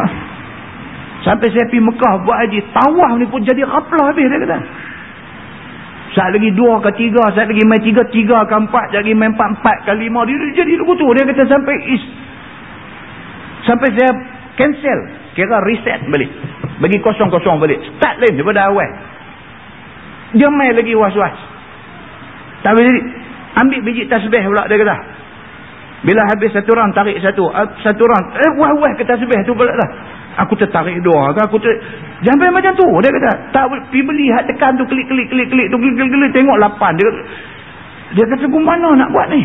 Sampai saya pergi Mekah buat haji, tawah ni pun jadi kaplah habis dia kata. Saat lagi dua ke tiga, saat lagi main tiga, tiga ke empat, lagi main empat, empat ke lima. Dia, dia jadi begitu. Dia kata sampai is. Sampai saya cancel. Kira reset balik. Bagi kosong-kosong balik. Start lain daripada awal. Dia main lagi was-was. Tapi jadi, ambil biji tasbih pula dia kata. Bila habis satu orang, tarik satu. Satu orang, eh wah-wah ke tasbih tu pula lah aku tertarik doa ke aku ter... jangan macam tu dia kata tak pergi beli hak tekan tu klik klik klik klik tu klik klik klik tengok lapan dia dia kata aku mana nak buat ni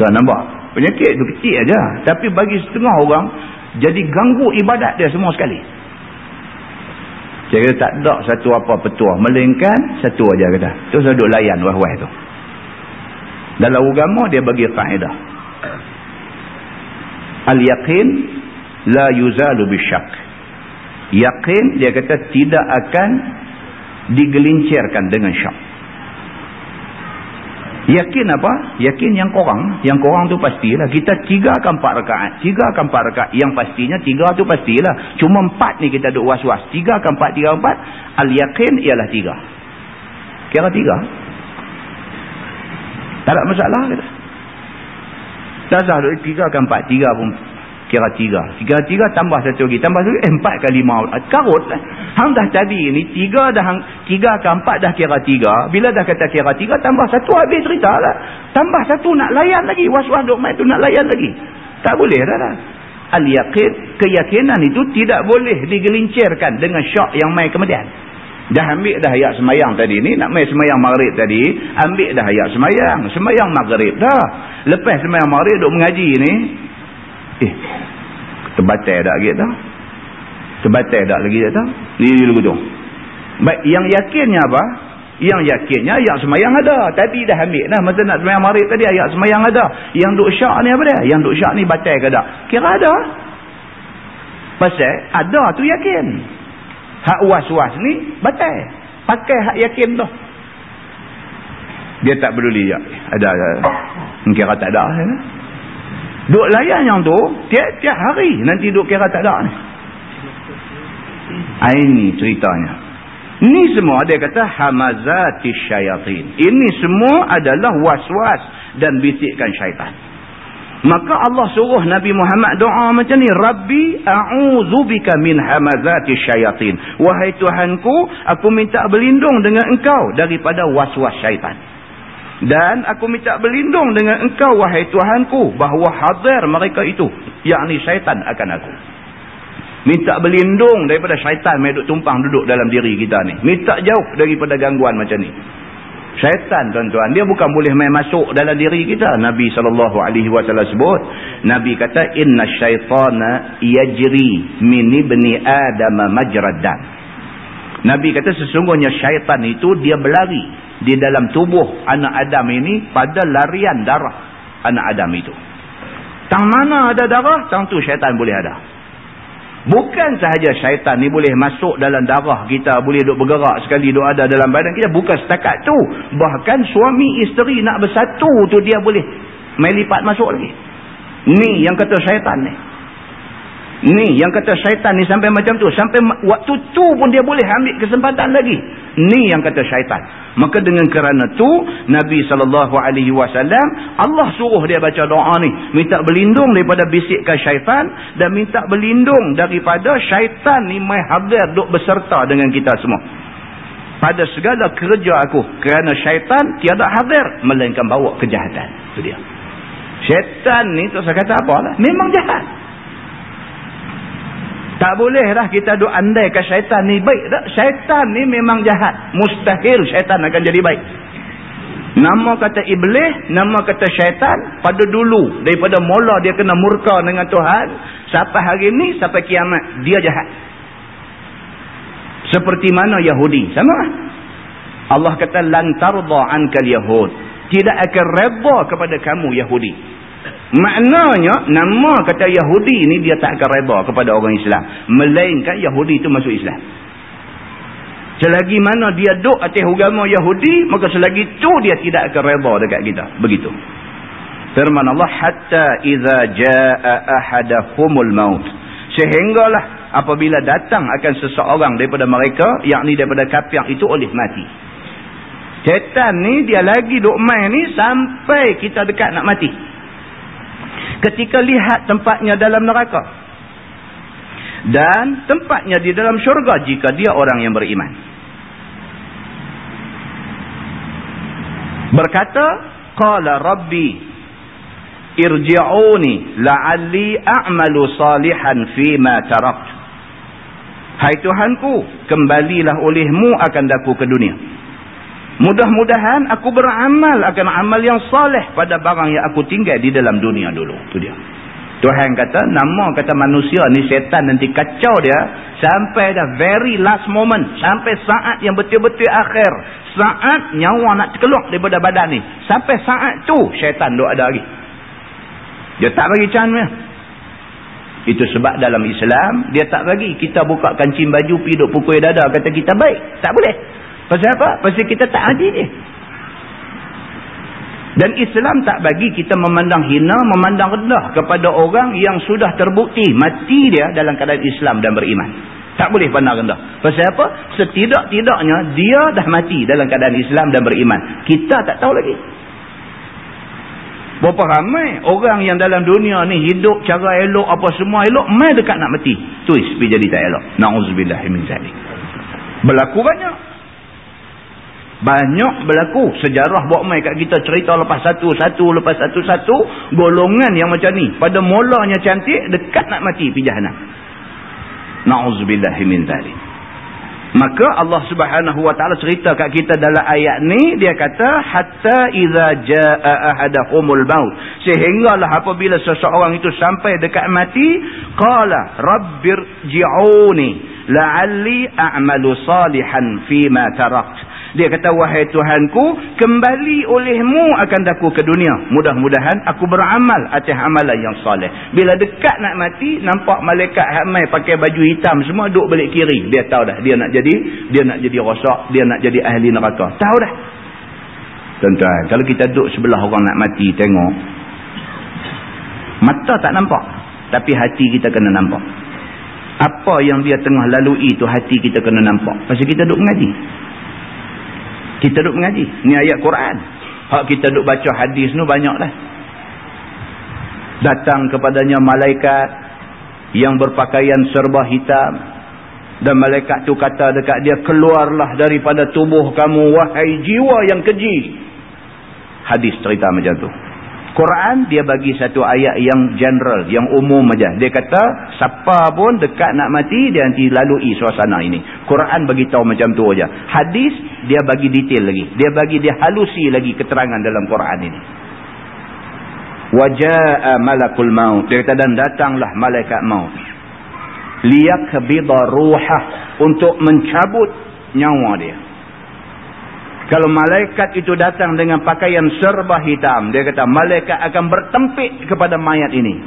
tuan nampak penyakit tu kecil aja tapi bagi setengah orang jadi ganggu ibadat dia semua sekali. Saya kata tak ada satu apa petua melainkan satu aja kata. Tu saya duduk layan wah-wah tu. Dalam agama dia bagi kaedah. Al-yaqin la yuzalu bisyak yakin dia kata tidak akan digelincirkan dengan syak yakin apa? Yakin yang korang. Yang korang tu pastilah. Kita tiga ke empat rekaat tiga ke empat rekaat yang pastinya tiga tu pastilah. Cuma empat ni kita duk was-was. Tiga ke empat tiga empat. Al yakin ialah tiga. Kira tiga. Tak ada masalah kita. Tak sah tiga ke empat tiga pun kira tiga. Kira tiga tambah satu lagi. Tambah satu eh, empat kali lima. Karut lah. Hang dah tadi ni tiga dah tiga ke empat dah kira tiga. Bila dah kata kira tiga tambah satu habis cerita lah. Tambah satu nak layan lagi. Was-was duk main tu nak layan lagi. Tak boleh dah lah. Al-yaqid, keyakinan itu tidak boleh digelincirkan dengan syak yang main kemudian. Dah ambil dah ayat semayang tadi ni. Nak main semayang maghrib tadi. Ambil dah ayat semayang. Semayang maghrib dah. Lepas semayang maghrib duk mengaji ni. Eh, terbatal tak lagi tak? Terbatal tak lagi tak? Ni dulu tu. Baik, yang yakinnya apa? Yang yakinnya ayat semayang ada. Tadi dah ambil dah. Masa nak semayang marit tadi ayat semayang ada. Yang duk syak ni apa dia? Yang duk syak ni batal ke tak? Kira ada. Pasal ada tu yakin. Hak was-was ni batal. Pakai hak yakin tu. Dia tak peduli ya. Ada. ada. Kira tak ada. Ya? Duk layan yang tu, tiap-tiap hari nanti duk kira tak ada ni. Ini ceritanya. Ini semua dia kata hamazati syayatin. Ini semua adalah was-was dan bisikkan syaitan. Maka Allah suruh Nabi Muhammad doa macam ni. Rabbi a'udzubika min hamazati syayatin. Wahai Tuhanku, aku minta berlindung dengan engkau daripada was-was syaitan. Dan aku minta berlindung dengan engkau wahai Tuhanku. Bahawa hadir mereka itu. Yang syaitan akan aku. Minta berlindung daripada syaitan yang duduk tumpang duduk dalam diri kita ni. Minta jauh daripada gangguan macam ni. Syaitan tuan-tuan. Dia bukan boleh main masuk dalam diri kita. Nabi SAW sebut. Nabi kata. Inna syaitana yajri mini bni adama majradan. Nabi kata sesungguhnya syaitan itu dia berlari di dalam tubuh anak Adam ini pada larian darah anak Adam itu. Tang mana ada darah, tang tu syaitan boleh ada. Bukan sahaja syaitan ni boleh masuk dalam darah kita, boleh duk bergerak sekali duk ada dalam badan kita. Bukan setakat tu. Bahkan suami isteri nak bersatu tu dia boleh melipat masuk lagi. Ni yang kata syaitan ni. Ni yang kata syaitan ni sampai macam tu. Sampai waktu tu pun dia boleh ambil kesempatan lagi. Ni yang kata syaitan. Maka dengan kerana tu Nabi SAW Allah suruh dia baca doa ni. Minta berlindung daripada bisikkan syaitan. Dan minta berlindung daripada syaitan ni mai hadir duk berserta dengan kita semua. Pada segala kerja aku. Kerana syaitan tiada hadir. Melainkan bawa kejahatan. Itu dia. Syaitan ni tak saya kata apa lah. Memang jahat. Tak boleh dah kita duk andai ke syaitan ni baik. Tak? Syaitan ni memang jahat. Mustahil syaitan akan jadi baik. Nama kata iblis, nama kata syaitan pada dulu daripada mula dia kena murka dengan Tuhan sampai hari ni sampai kiamat dia jahat. Seperti mana Yahudi? Sama Allah kata lan tarda ankal yahud. Tidak akan reba kepada kamu Yahudi. Maknanya nama kata Yahudi ni dia tak akan reba kepada orang Islam. Melainkan Yahudi itu masuk Islam. Selagi mana dia duduk atas agama Yahudi, maka selagi itu dia tidak akan reba dekat kita. Begitu. Firman Allah, Hatta iza ja'a ahadahumul maut. Sehinggalah apabila datang akan seseorang daripada mereka, yakni daripada kapiak itu oleh mati. Setan ni dia lagi duk main ni sampai kita dekat nak mati ketika lihat tempatnya dalam neraka. Dan tempatnya di dalam syurga jika dia orang yang beriman. Berkata qala rabbi irji'uni la'alli a'malu salihan fi ma tarakt hai tuhanku kembalilah olehmu akan daku ke dunia Mudah-mudahan aku beramal akan amal yang saleh pada barang yang aku tinggal di dalam dunia dulu. Itu dia. Tuhan kata, nama kata manusia ni setan nanti kacau dia sampai dah very last moment. Sampai saat yang betul-betul akhir. Saat nyawa nak keluar daripada badan ni. Sampai saat tu setan duk ada lagi. Dia tak bagi can ya. Itu sebab dalam Islam, dia tak bagi kita buka kancing baju, pergi duk pukul dada, kata kita baik. Tak boleh. Pasal apa? Pasal kita tak adil dia. Dan Islam tak bagi kita memandang hina, memandang rendah kepada orang yang sudah terbukti mati dia dalam keadaan Islam dan beriman. Tak boleh pandang rendah. Pasal apa? Setidak-tidaknya dia dah mati dalam keadaan Islam dan beriman. Kita tak tahu lagi. Berapa ramai orang yang dalam dunia ni hidup cara elok apa semua elok, mai dekat nak mati. Tuis pergi jadi tak elok. Na'udzubillahiminzalik. Berlaku banyak. Banyak berlaku sejarah buat mai kat kita cerita lepas satu-satu lepas satu-satu golongan yang macam ni. Pada mulanya cantik dekat nak mati pergi jahannam. Nauzubillahi min zalik. Maka Allah Subhanahu wa taala cerita kat kita dalam ayat ni dia kata hatta iza jaa ahadahumul maut sehinggalah apabila seseorang itu sampai dekat mati qala rabbirji'uni la'alli a'malu salihan fima tarakt dia kata, wahai Tuhanku, kembali olehmu akan daku ke dunia. Mudah-mudahan aku beramal atas amalan yang soleh. Bila dekat nak mati, nampak malaikat hamai pakai baju hitam semua duduk balik kiri. Dia tahu dah, dia nak jadi dia nak jadi rosak, dia nak jadi ahli neraka. Tahu dah. Tuan-tuan, kalau kita duduk sebelah orang nak mati, tengok. Mata tak nampak. Tapi hati kita kena nampak. Apa yang dia tengah lalui itu hati kita kena nampak. Pasal kita duduk mengaji. Kita duduk mengaji. Ini ayat Quran. Hak kita duduk baca hadis ni banyak dah. Datang kepadanya malaikat yang berpakaian serba hitam. Dan malaikat tu kata dekat dia, keluarlah daripada tubuh kamu, wahai jiwa yang keji. Hadis cerita macam tu. Quran dia bagi satu ayat yang general, yang umum aja. Dia kata siapa pun dekat nak mati dia nanti lalui suasana ini. Quran bagi tahu macam tu aja. Hadis dia bagi detail lagi. Dia bagi dia halusi lagi keterangan dalam Quran ini. Wajaa malakul maut. Dia kata dan datanglah malaikat maut. Liyakbida ruhah untuk mencabut nyawa dia. Kalau malaikat itu datang dengan pakaian serba hitam, dia kata malaikat akan bertempik kepada mayat ini.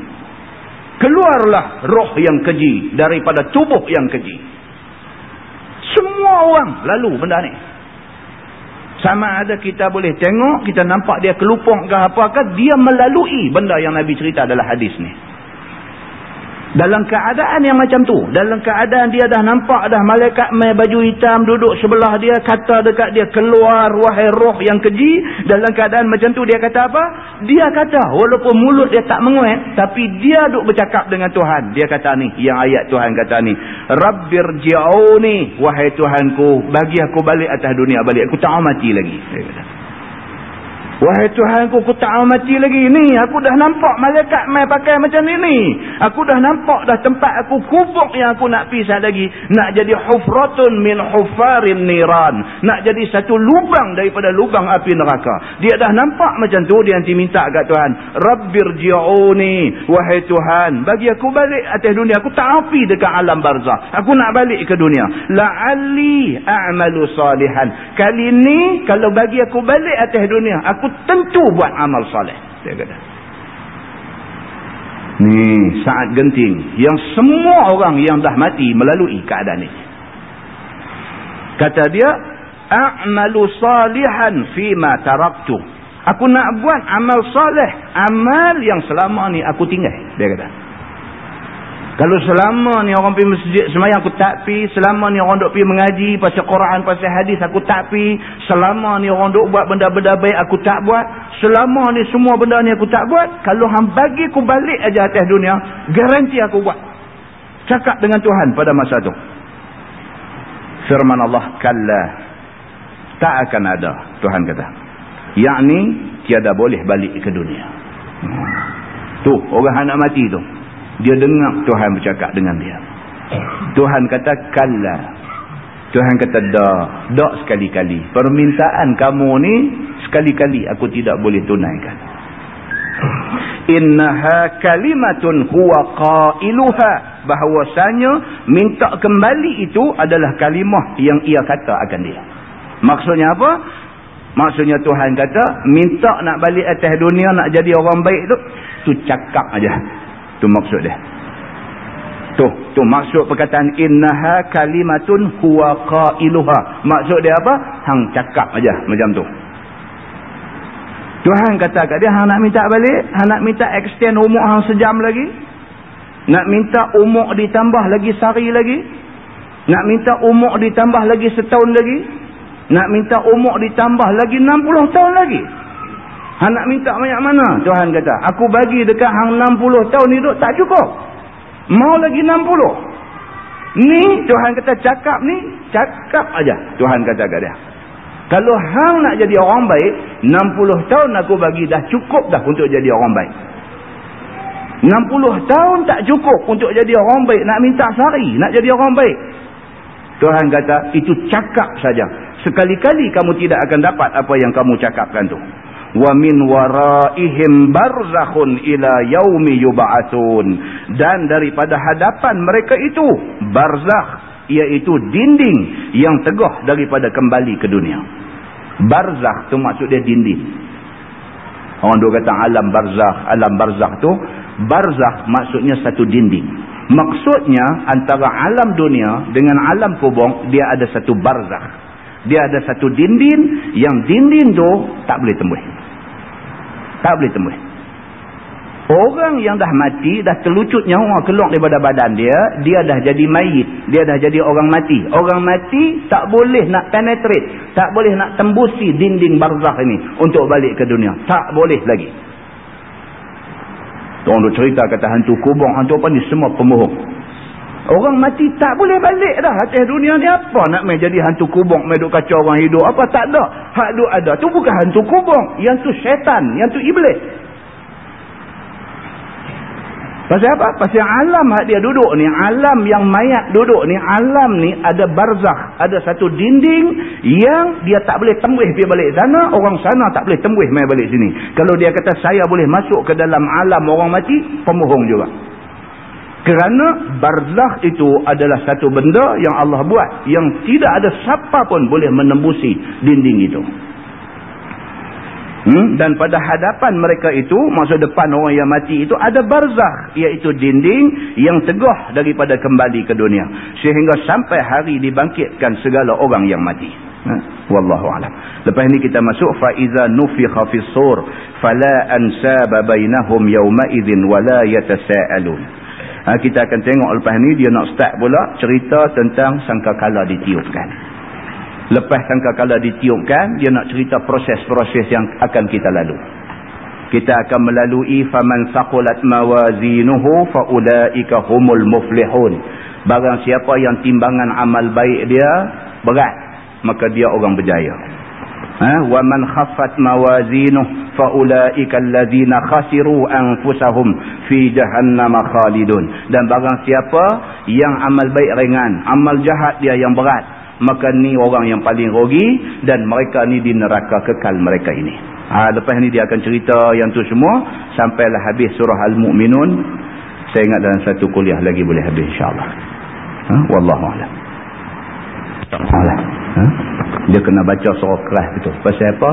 Keluarlah roh yang keji daripada tubuh yang keji. Semua orang lalu benda ni. Sama ada kita boleh tengok, kita nampak dia kelupuk ke apakah, dia melalui benda yang Nabi cerita adalah hadis ni. Dalam keadaan yang macam tu. Dalam keadaan dia dah nampak dah malaikat mai baju hitam duduk sebelah dia. Kata dekat dia keluar wahai roh yang keji. Dalam keadaan macam tu dia kata apa? Dia kata walaupun mulut dia tak menguat. Tapi dia duduk bercakap dengan Tuhan. Dia kata ni. Yang ayat Tuhan kata ni. Rabbir ji'auni wahai Tuhanku. Bagi aku balik atas dunia balik. Aku tak mati lagi. Dia kata. Wahai Tuhan aku, aku tak mau mati lagi. Ni, aku dah nampak malaikat main pakai macam ni ni. Aku dah nampak dah tempat aku kubuk yang aku nak pisah lagi. Nak jadi hufratun min hufarin niran. Nak jadi satu lubang daripada lubang api neraka. Dia dah nampak macam tu, dia nanti minta kat Tuhan. Rabbir ji'uni. Wahai Tuhan, bagi aku balik atas dunia. Aku tak api dekat alam barzah. Aku nak balik ke dunia. La'alli a'malu salihan. Kali ni, kalau bagi aku balik atas dunia, aku aku tentu buat amal soleh. Dia kata. Ni saat genting. Yang semua orang yang dah mati melalui keadaan ini. Kata dia. A'malu salihan fima taraktu. Aku nak buat amal soleh. Amal yang selama ni aku tinggal. Dia kata. Kalau selama ni orang pergi masjid semayang aku tak pi, selama ni orang duk pergi mengaji pasal Quran, pasal hadis aku tak pi, selama ni orang duk buat benda-benda baik aku tak buat, selama ni semua benda ni aku tak buat, kalau hang bagi aku balik aja atas dunia, garanti aku buat. Cakap dengan Tuhan pada masa tu. Firman Allah kalla tak akan ada Tuhan kata. Yang ni tiada boleh balik ke dunia. Tu orang anak mati tu. Dia dengar Tuhan bercakap dengan dia. Tuhan kata kalla. Tuhan kata dah. Dak sekali-kali. Permintaan kamu ni sekali-kali aku tidak boleh tunaikan. Innaha kalimatun huwa qailuha. Bahawasanya minta kembali itu adalah kalimah yang ia kata akan dia. Maksudnya apa? Maksudnya Tuhan kata minta nak balik atas dunia nak jadi orang baik tu. Tu cakap aja. Tu maksud dia. Tu, tu maksud perkataan innaha kalimatun huwa qailuha. Maksud dia apa? Hang cakap aja macam tu. Tuhan kata kat dia hang nak minta balik, hang nak minta extend umur hang sejam lagi. Nak minta umur ditambah lagi sehari lagi. Nak minta umur ditambah lagi setahun lagi. Nak minta umur ditambah lagi 60 tahun lagi. Hang nak minta banyak mana? Tuhan kata, aku bagi dekat hang 60 tahun hidup tak cukup. Mau lagi 60. Ni Tuhan kata cakap ni, cakap aja. Tuhan kata kat dia. Kalau hang nak jadi orang baik, 60 tahun aku bagi dah cukup dah untuk jadi orang baik. 60 tahun tak cukup untuk jadi orang baik. Nak minta sehari, nak jadi orang baik. Tuhan kata, itu cakap saja. Sekali-kali kamu tidak akan dapat apa yang kamu cakapkan tu wa min waraihim barzakhun ila yaumi yub'atsun dan daripada hadapan mereka itu barzakh iaitu dinding yang teguh daripada kembali ke dunia. Barzakh tu maksud dia dinding. Orang dua kata alam barzakh alam barzakh tu barzakh maksudnya satu dinding. Maksudnya antara alam dunia dengan alam kubur dia ada satu barzakh dia ada satu dinding yang dinding tu tak boleh tembus. Tak boleh tembus. Orang yang dah mati, dah terlucut nyawa keluar daripada badan dia, dia dah jadi mayit. Dia dah jadi orang mati. Orang mati tak boleh nak penetrate. Tak boleh nak tembusi dinding barzakh ini untuk balik ke dunia. Tak boleh lagi. Orang cerita kata hantu kubur, hantu apa ni semua pemohong. Orang mati tak boleh balik dah. Atas dunia ni apa nak main jadi hantu kubur. Main duk kacau orang hidup. Apa tak ada. Hak duk ada. Tu bukan hantu kubur. Yang tu syaitan. Yang tu iblis. Pasal apa? Pasal alam hak dia duduk ni. Alam yang mayat duduk ni. Alam ni ada barzakh. Ada satu dinding yang dia tak boleh tembus pergi balik sana. Orang sana tak boleh tembus main balik sini. Kalau dia kata saya boleh masuk ke dalam alam orang mati. Pemohong juga. Kerana barzakh itu adalah satu benda yang Allah buat. Yang tidak ada siapa pun boleh menembusi dinding itu. Hmm? Dan pada hadapan mereka itu, masa depan orang yang mati itu, ada barzakh. Iaitu dinding yang teguh daripada kembali ke dunia. Sehingga sampai hari dibangkitkan segala orang yang mati. Ha? Wallahu alam. Lepas ini kita masuk faiza nufikha fis sur fala ansaba bainahum yawma idzin wala yatasaalun. Ha, kita akan tengok lepas ni dia nak start pula cerita tentang sangkakala ditiupkan. Lepas sangkakala ditiupkan, dia nak cerita proses-proses yang akan kita lalu. Kita akan melalui faman saqulat mawazinuhu faulaika humul muflihun. Barang siapa yang timbangan amal baik dia berat, maka dia orang berjaya. Wa man khaffat mawazinuh fa ulaika allazina khasiru anfusahum fi jahannam khalidun. Dan barang siapa yang amal baik ringan amal jahat dia yang berat maka ni orang yang paling rugi dan mereka ni di neraka kekal mereka ini. Ha, lepas ni dia akan cerita yang tu semua sampailah habis surah al-mu'minun. Saya ingat dalam satu kuliah lagi boleh habis insyaAllah. Ha? wallahualam ha? Dia kena baca surah keras betul. Pasal apa?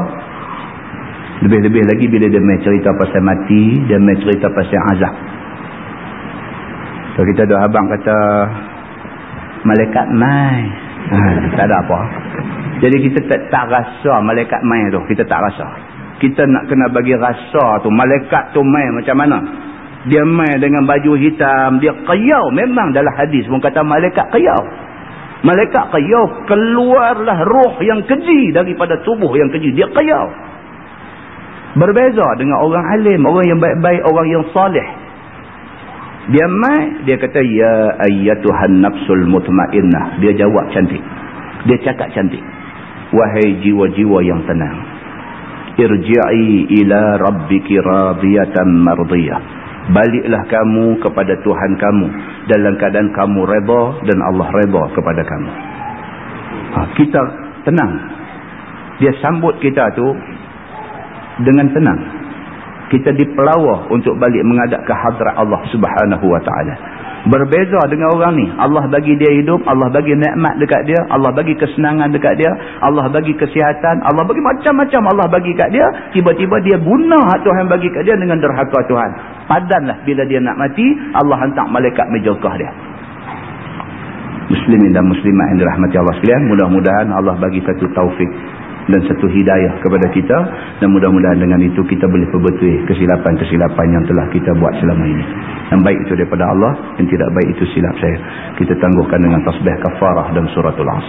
Lebih-lebih lagi bila dia main cerita pasal mati dia main cerita pasal azab. Kalau kita ada abang kata malaikat mai ha, tak ada apa. Jadi kita tak, tak rasa malaikat mai tu. Kita tak rasa. Kita nak kena bagi rasa tu malaikat tu mai macam mana? Dia mai dengan baju hitam dia qiyau memang dalam hadis pun kata malaikat qiyau Malaikat qiyau keluarlah roh yang keji daripada tubuh yang keji. Dia qiyau. Berbeza dengan orang alim, orang yang baik-baik, orang yang salih. Dia mai, dia kata, Ya ayyatuhan nafsul mutmainnah. Dia jawab cantik. Dia cakap cantik. Wahai jiwa-jiwa yang tenang. Irji'i ila rabbiki radiyatan mardiyah baliklah kamu kepada Tuhan kamu. Dalam keadaan kamu reba dan Allah reba kepada kamu. Ha, kita tenang. Dia sambut kita tu dengan tenang. Kita dipelawa untuk balik menghadap ke hadrat Allah subhanahu wa ta'ala Berbeza dengan orang ni. Allah bagi dia hidup. Allah bagi nikmat dekat dia. Allah bagi kesenangan dekat dia. Allah bagi kesihatan. Allah bagi macam-macam Allah bagi kat dia. Tiba-tiba dia guna hak Tuhan bagi kat dia dengan derhaka Tuhan. Padanlah bila dia nak mati. Allah hantar malaikat menjogah dia. Muslimin dan muslimat yang dirahmati Allah sekalian. Mudah-mudahan Allah bagi satu taufik dan satu hidayah kepada kita. Dan mudah-mudahan dengan itu kita boleh perbetul kesilapan-kesilapan yang telah kita buat selama ini. Yang baik itu daripada Allah yang tidak baik itu silap saya. Kita tangguhkan dengan tasbih kafarah dan suratul as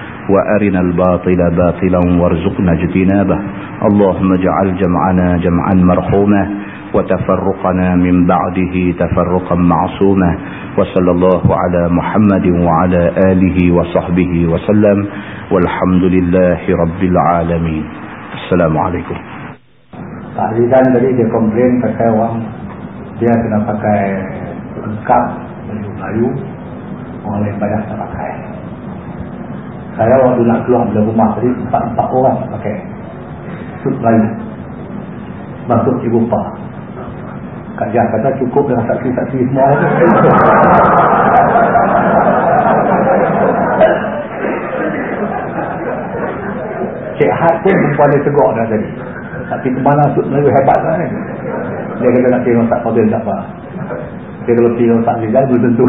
وأرنا الباطل باطلا وارزقنا اجتنابه. اللهم اجعل جمعنا جمعا مرحوما وتفرقنا من بعده تفرقا معصوما. وصلى الله على محمد وعلى آله وصحبه وسلم. والحمد لله رب العالمين. السلام عليكم. Takzidan tadi dia komplain pakai orang dia kena pakai lengkap baju bayu. Orang lain banyak tak pakai. Saya waktu nak keluar dari rumah tadi empat-empat orang pakai. Suit bayu masuk ibu pak Kak Jah kata cukup dengan saksi-saksi semua. Cik Had pun perempuan dia tegak dah tadi. Tapi kemana sud Melayu hebat lah kan dia kata nak tengok tak fadil tak apa. Dia kalau tengok tak legal belum tentu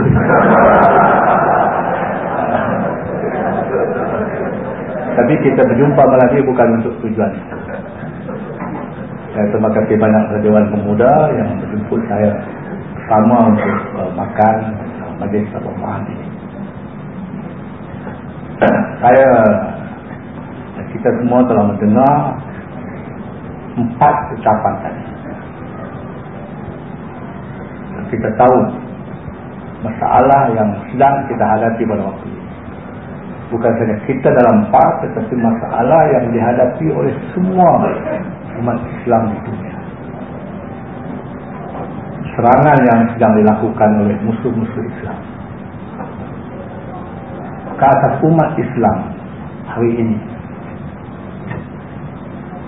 tapi kita berjumpa malam ni bukan untuk tujuan saya terima kasih banyak Dewan Pemuda yang menjemput saya sama untuk uh, makan uh, majlis pertemuan ini. saya kita semua telah mendengar empat ucapan tadi. Kita tahu masalah yang sedang kita hadapi pada waktu ini. Bukan saja kita dalam empat, tetapi masalah yang dihadapi oleh semua umat Islam di dunia. Serangan yang sedang dilakukan oleh musuh-musuh Islam. Ke atas umat Islam hari ini.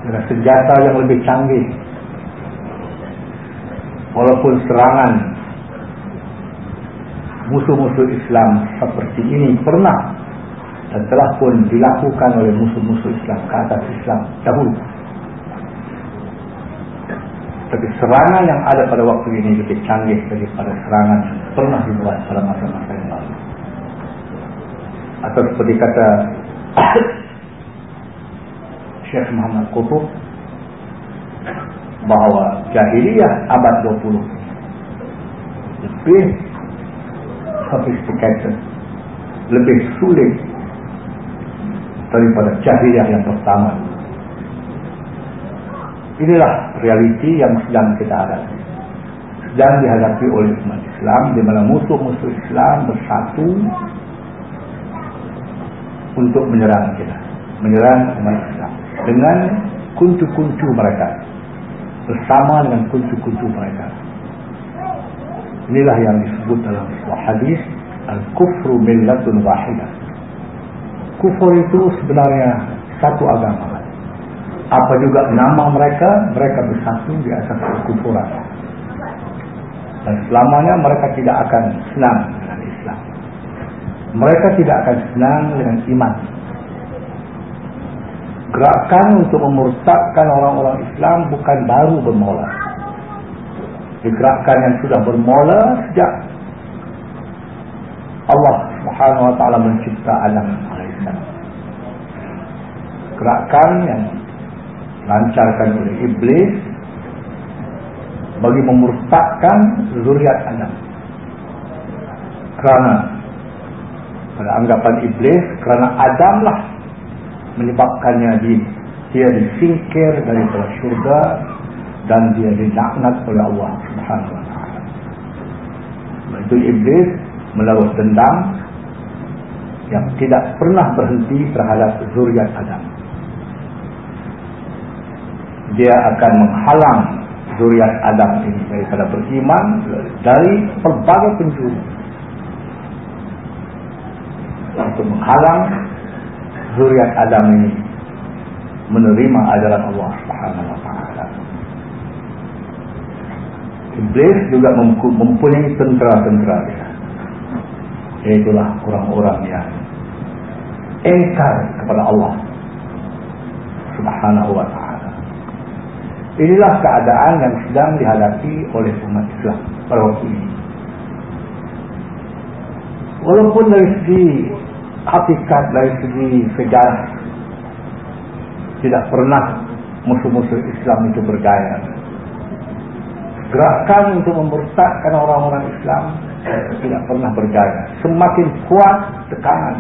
Dengan senjata yang lebih canggih. Walaupun serangan musuh-musuh Islam seperti ini pernah dan telah pun dilakukan oleh musuh-musuh Islam ke atas Islam dahulu. Tapi serangan yang ada pada waktu ini lebih canggih daripada serangan yang pernah dibuat pada masa-masa yang lalu. Atau seperti kata Syekh Muhammad Qutub bahawa jahiliyah abad 20 lebih sophisticated lebih sulit daripada jahiliyah yang pertama inilah realiti yang sedang kita hadapi sedang dihadapi oleh umat Islam di mana musuh-musuh Islam bersatu untuk menyerang kita menyerang umat Islam dengan kuncu-kuncu mereka bersama dengan kuncu-kuncu mereka. Inilah yang disebut dalam sebuah hadis Al-Kufru millatun wahidah. Kufur itu sebenarnya satu agama. Apa juga nama mereka, mereka bersatu di atas kekufuran. Dan selamanya mereka tidak akan senang dengan Islam. Mereka tidak akan senang dengan iman gerakan untuk memurtadkan orang-orang Islam bukan baru bermula. Gerakan yang sudah bermula sejak Allah Subhanahu wa taala mencipta alaihissalam. Gerakan yang lancarkan oleh iblis bagi memurtadkan zuriat Adam. Kerana pada anggapan iblis kerana Adamlah menyebabkannya di, dia disingkir dari syurga dan dia dilaknat oleh Allah Subhanahu. Itu iblis melakukan dendam yang tidak pernah berhenti terhadap zuriat Adam. Dia akan menghalang zuriat Adam ini daripada beriman dari pelbagai penjuru. Untuk menghalang zuriat Adam ini menerima ajaran Allah Subhanahu wa taala. Iblis juga mempunyai tentera-tentera dia. Itulah orang-orang yang engkar kepada Allah Subhanahu wa. Inilah keadaan yang sedang dihadapi oleh umat Islam pada waktu ini. Walaupun dari segi hakikat dari segi sejarah tidak pernah musuh-musuh Islam itu bergaya. Gerakan untuk memurtadkan orang-orang Islam tidak pernah bergaya. Semakin kuat tekanan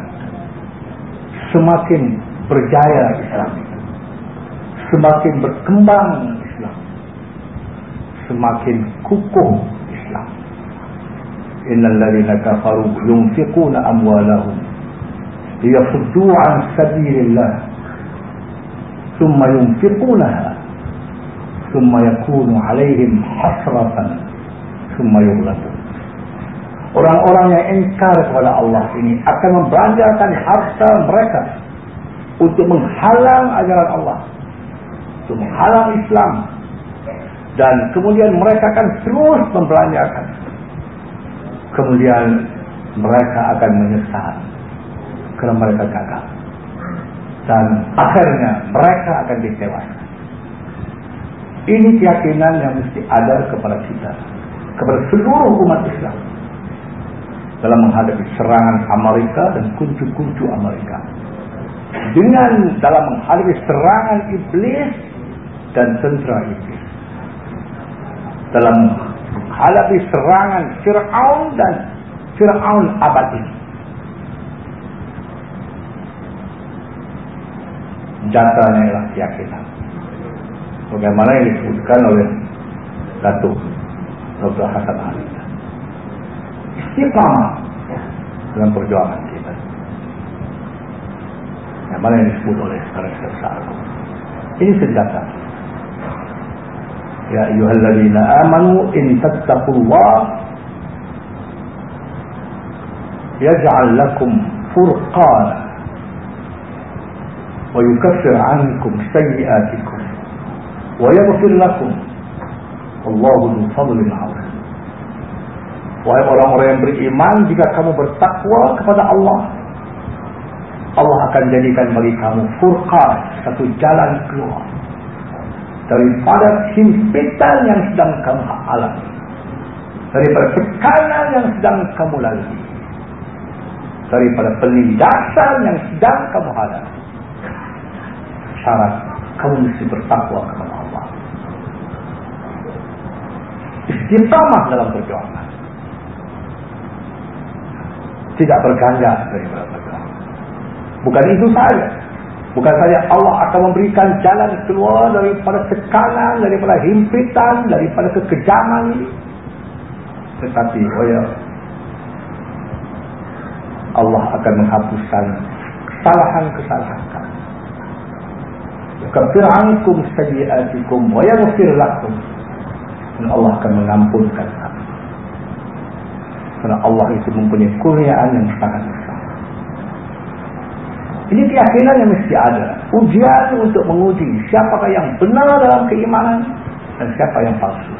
semakin berjaya Islam semakin berkembang semakin kukuh Islam. Innal ladzina kafaru yunfiquna amwalahum liyasuddu an sabilillah thumma yunfiqunaha thumma yakunu alaihim hasratan thumma yughlabu. Orang-orang yang engkar kepada Allah ini akan membelanjakan harta mereka untuk menghalang ajaran Allah. Untuk menghalang Islam dan kemudian mereka akan terus membelanjakan. Kemudian mereka akan menyesal kerana mereka gagal. Dan akhirnya mereka akan ditewaskan. Ini keyakinan yang mesti ada kepada kita. Kepada seluruh umat Islam. Dalam menghadapi serangan Amerika dan kuncu-kuncu Amerika. Dengan dalam menghadapi serangan iblis dan tentera iblis. Dalam menghadapi serangan Fir'aun dan Fir'aun abad ini. jatahnya ialah keyakinan. Bagaimana yang disebutkan oleh Datuk Dr. Hasan Ali. Istiqamah dalam perjuangan kita. Yang mana yang disebut oleh Saudara Agung. Ini senjata. Ya ayyuhalladzina amanu in tattaqullah yaj'al lakum furqana ويكفر عنكم سيئاتكم ويغفر لكم Allahu fadlin 'azim. Wahai orang-orang yang beriman, jika kamu bertakwa kepada Allah, Allah akan jadikan bagi kamu furqan, satu jalan keluar daripada himpitan yang sedang kamu alami. Daripada tekanan yang sedang kamu lalui. Daripada penindasan yang sedang kamu hadapi. Syarat kamu mesti bertakwa kepada Allah. Istiqamah dalam perjuangan. Tidak berganjak daripada perjuangan. Bukan itu saja. Bukan saja Allah akan memberikan jalan keluar daripada tekanan, daripada himpitan, daripada kekejaman ini. Tetapi, oh ya, Allah akan menghapuskan kesalahan-kesalahan kamu. Kafir ankum sayiatikum wa yaghfir lakum. Dan Allah akan mengampunkan kamu. Karena Allah itu mempunyai kurniaan yang sangat. Ini keyakinan yang mesti ada. Ujian untuk menguji siapakah yang benar dalam keimanan dan siapa yang palsu.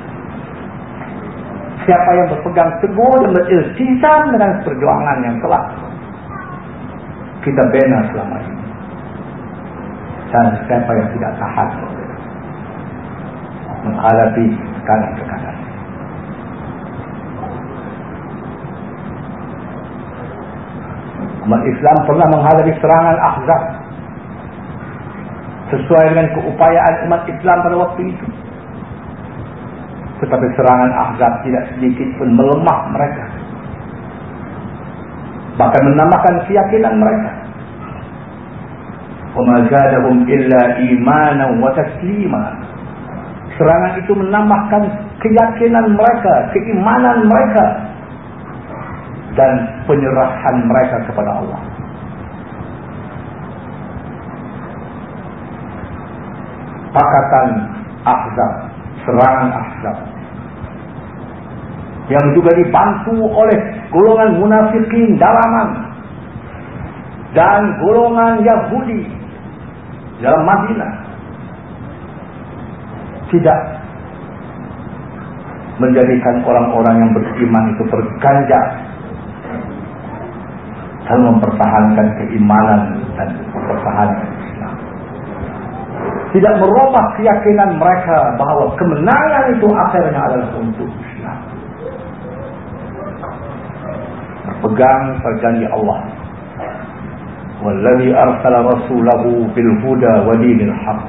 Siapa yang berpegang teguh dan beriltizam dengan perjuangan yang telah kita bina selama ini dan siapa yang tidak tahan menghadapi tekanan-tekanan. Umat Islam pernah menghadapi serangan ahzab sesuai dengan keupayaan umat Islam pada waktu itu. Tetapi serangan ahzab tidak sedikit pun melemah mereka. Bahkan menambahkan keyakinan mereka. وَمَا زَادَهُمْ إِلَّا إِيمَانًا وَتَسْلِيمًا Serangan itu menambahkan keyakinan mereka, keimanan mereka dan penyerahan mereka kepada Allah. Pakatan Ahzab, serangan Ahzab. Yang juga dibantu oleh golongan munafikin dalaman. Dan golongan Yahudi dalam Madinah. Tidak menjadikan orang-orang yang beriman itu berganjak selalu mempertahankan keimanan dan pertahanan Islam. Tidak merubah keyakinan mereka bahawa kemenangan itu akhirnya adalah untuk Islam. Berpegang perjanji Allah. وَالَّذِي أَرْسَلَ رَسُولَهُ بِالْهُدَى وَدِينِ الْحَقِّ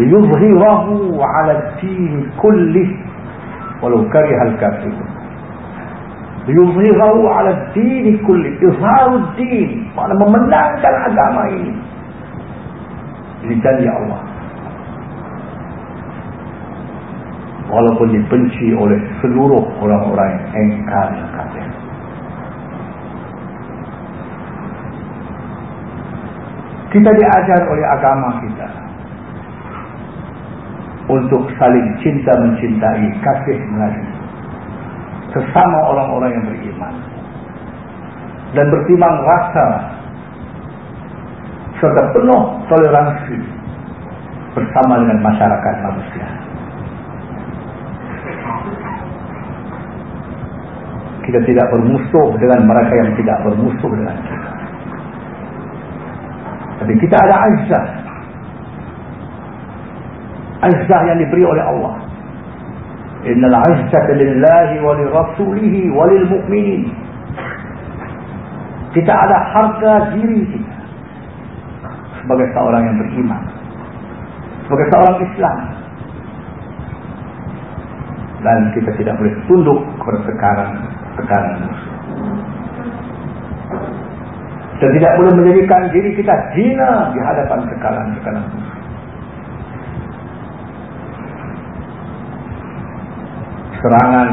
لِيُظْهِرَهُ عَلَى الْتِينِ كُلِّهِ وَلُوْكَرِهَا الْكَافِرُونَ yuzhirahu ala dini kulli. Izharud din. Maknanya memenangkan agama ini. Ini janji ya Allah. Walaupun dibenci oleh seluruh orang-orang yang engkar yang kata kita diajar oleh agama kita untuk saling cinta mencintai kasih mengasihi sesama orang-orang yang beriman dan bertimbang rasa serta penuh toleransi bersama dengan masyarakat manusia. Kita tidak bermusuh dengan mereka yang tidak bermusuh dengan kita. Tapi kita ada azah. Azah yang diberi oleh Allah. Innal azzata lillahi wa li rasulihi wa lil mu'minin. Kita ada harga diri kita. Sebagai seorang yang beriman. Sebagai seorang Islam. Dan kita tidak boleh tunduk kepada tekanan, tekanan musuh dan tidak boleh menjadikan diri kita hina di hadapan kekalahan-kekalahan serangan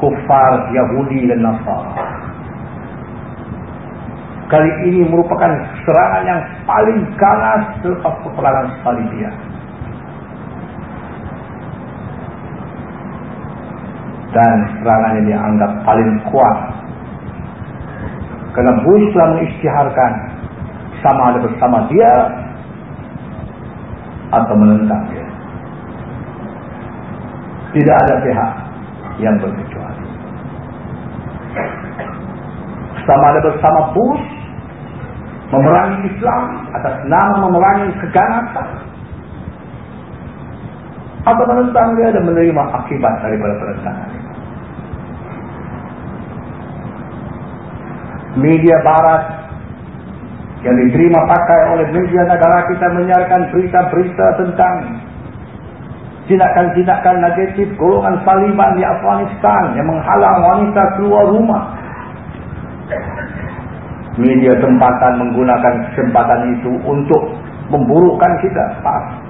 kufar Yahudi dan Nasara. Kali ini merupakan serangan yang paling ganas selepas peperangan Salibia dan serangan yang dianggap paling kuat. Kerana Bush telah mengisytiharkan sama ada bersama dia atau menentang dia. Tidak ada pihak yang berkecuali. Sama ada bersama Bush memerangi Islam atas nama memerangi keganasan. Atau menentang dia dan menerima akibat daripada penentangan media barat yang diterima pakai oleh media negara kita menyiarkan berita-berita tentang tindakan-tindakan negatif golongan Taliban di Afghanistan yang menghalang wanita keluar rumah. Media tempatan menggunakan kesempatan itu untuk memburukkan kita. Pas.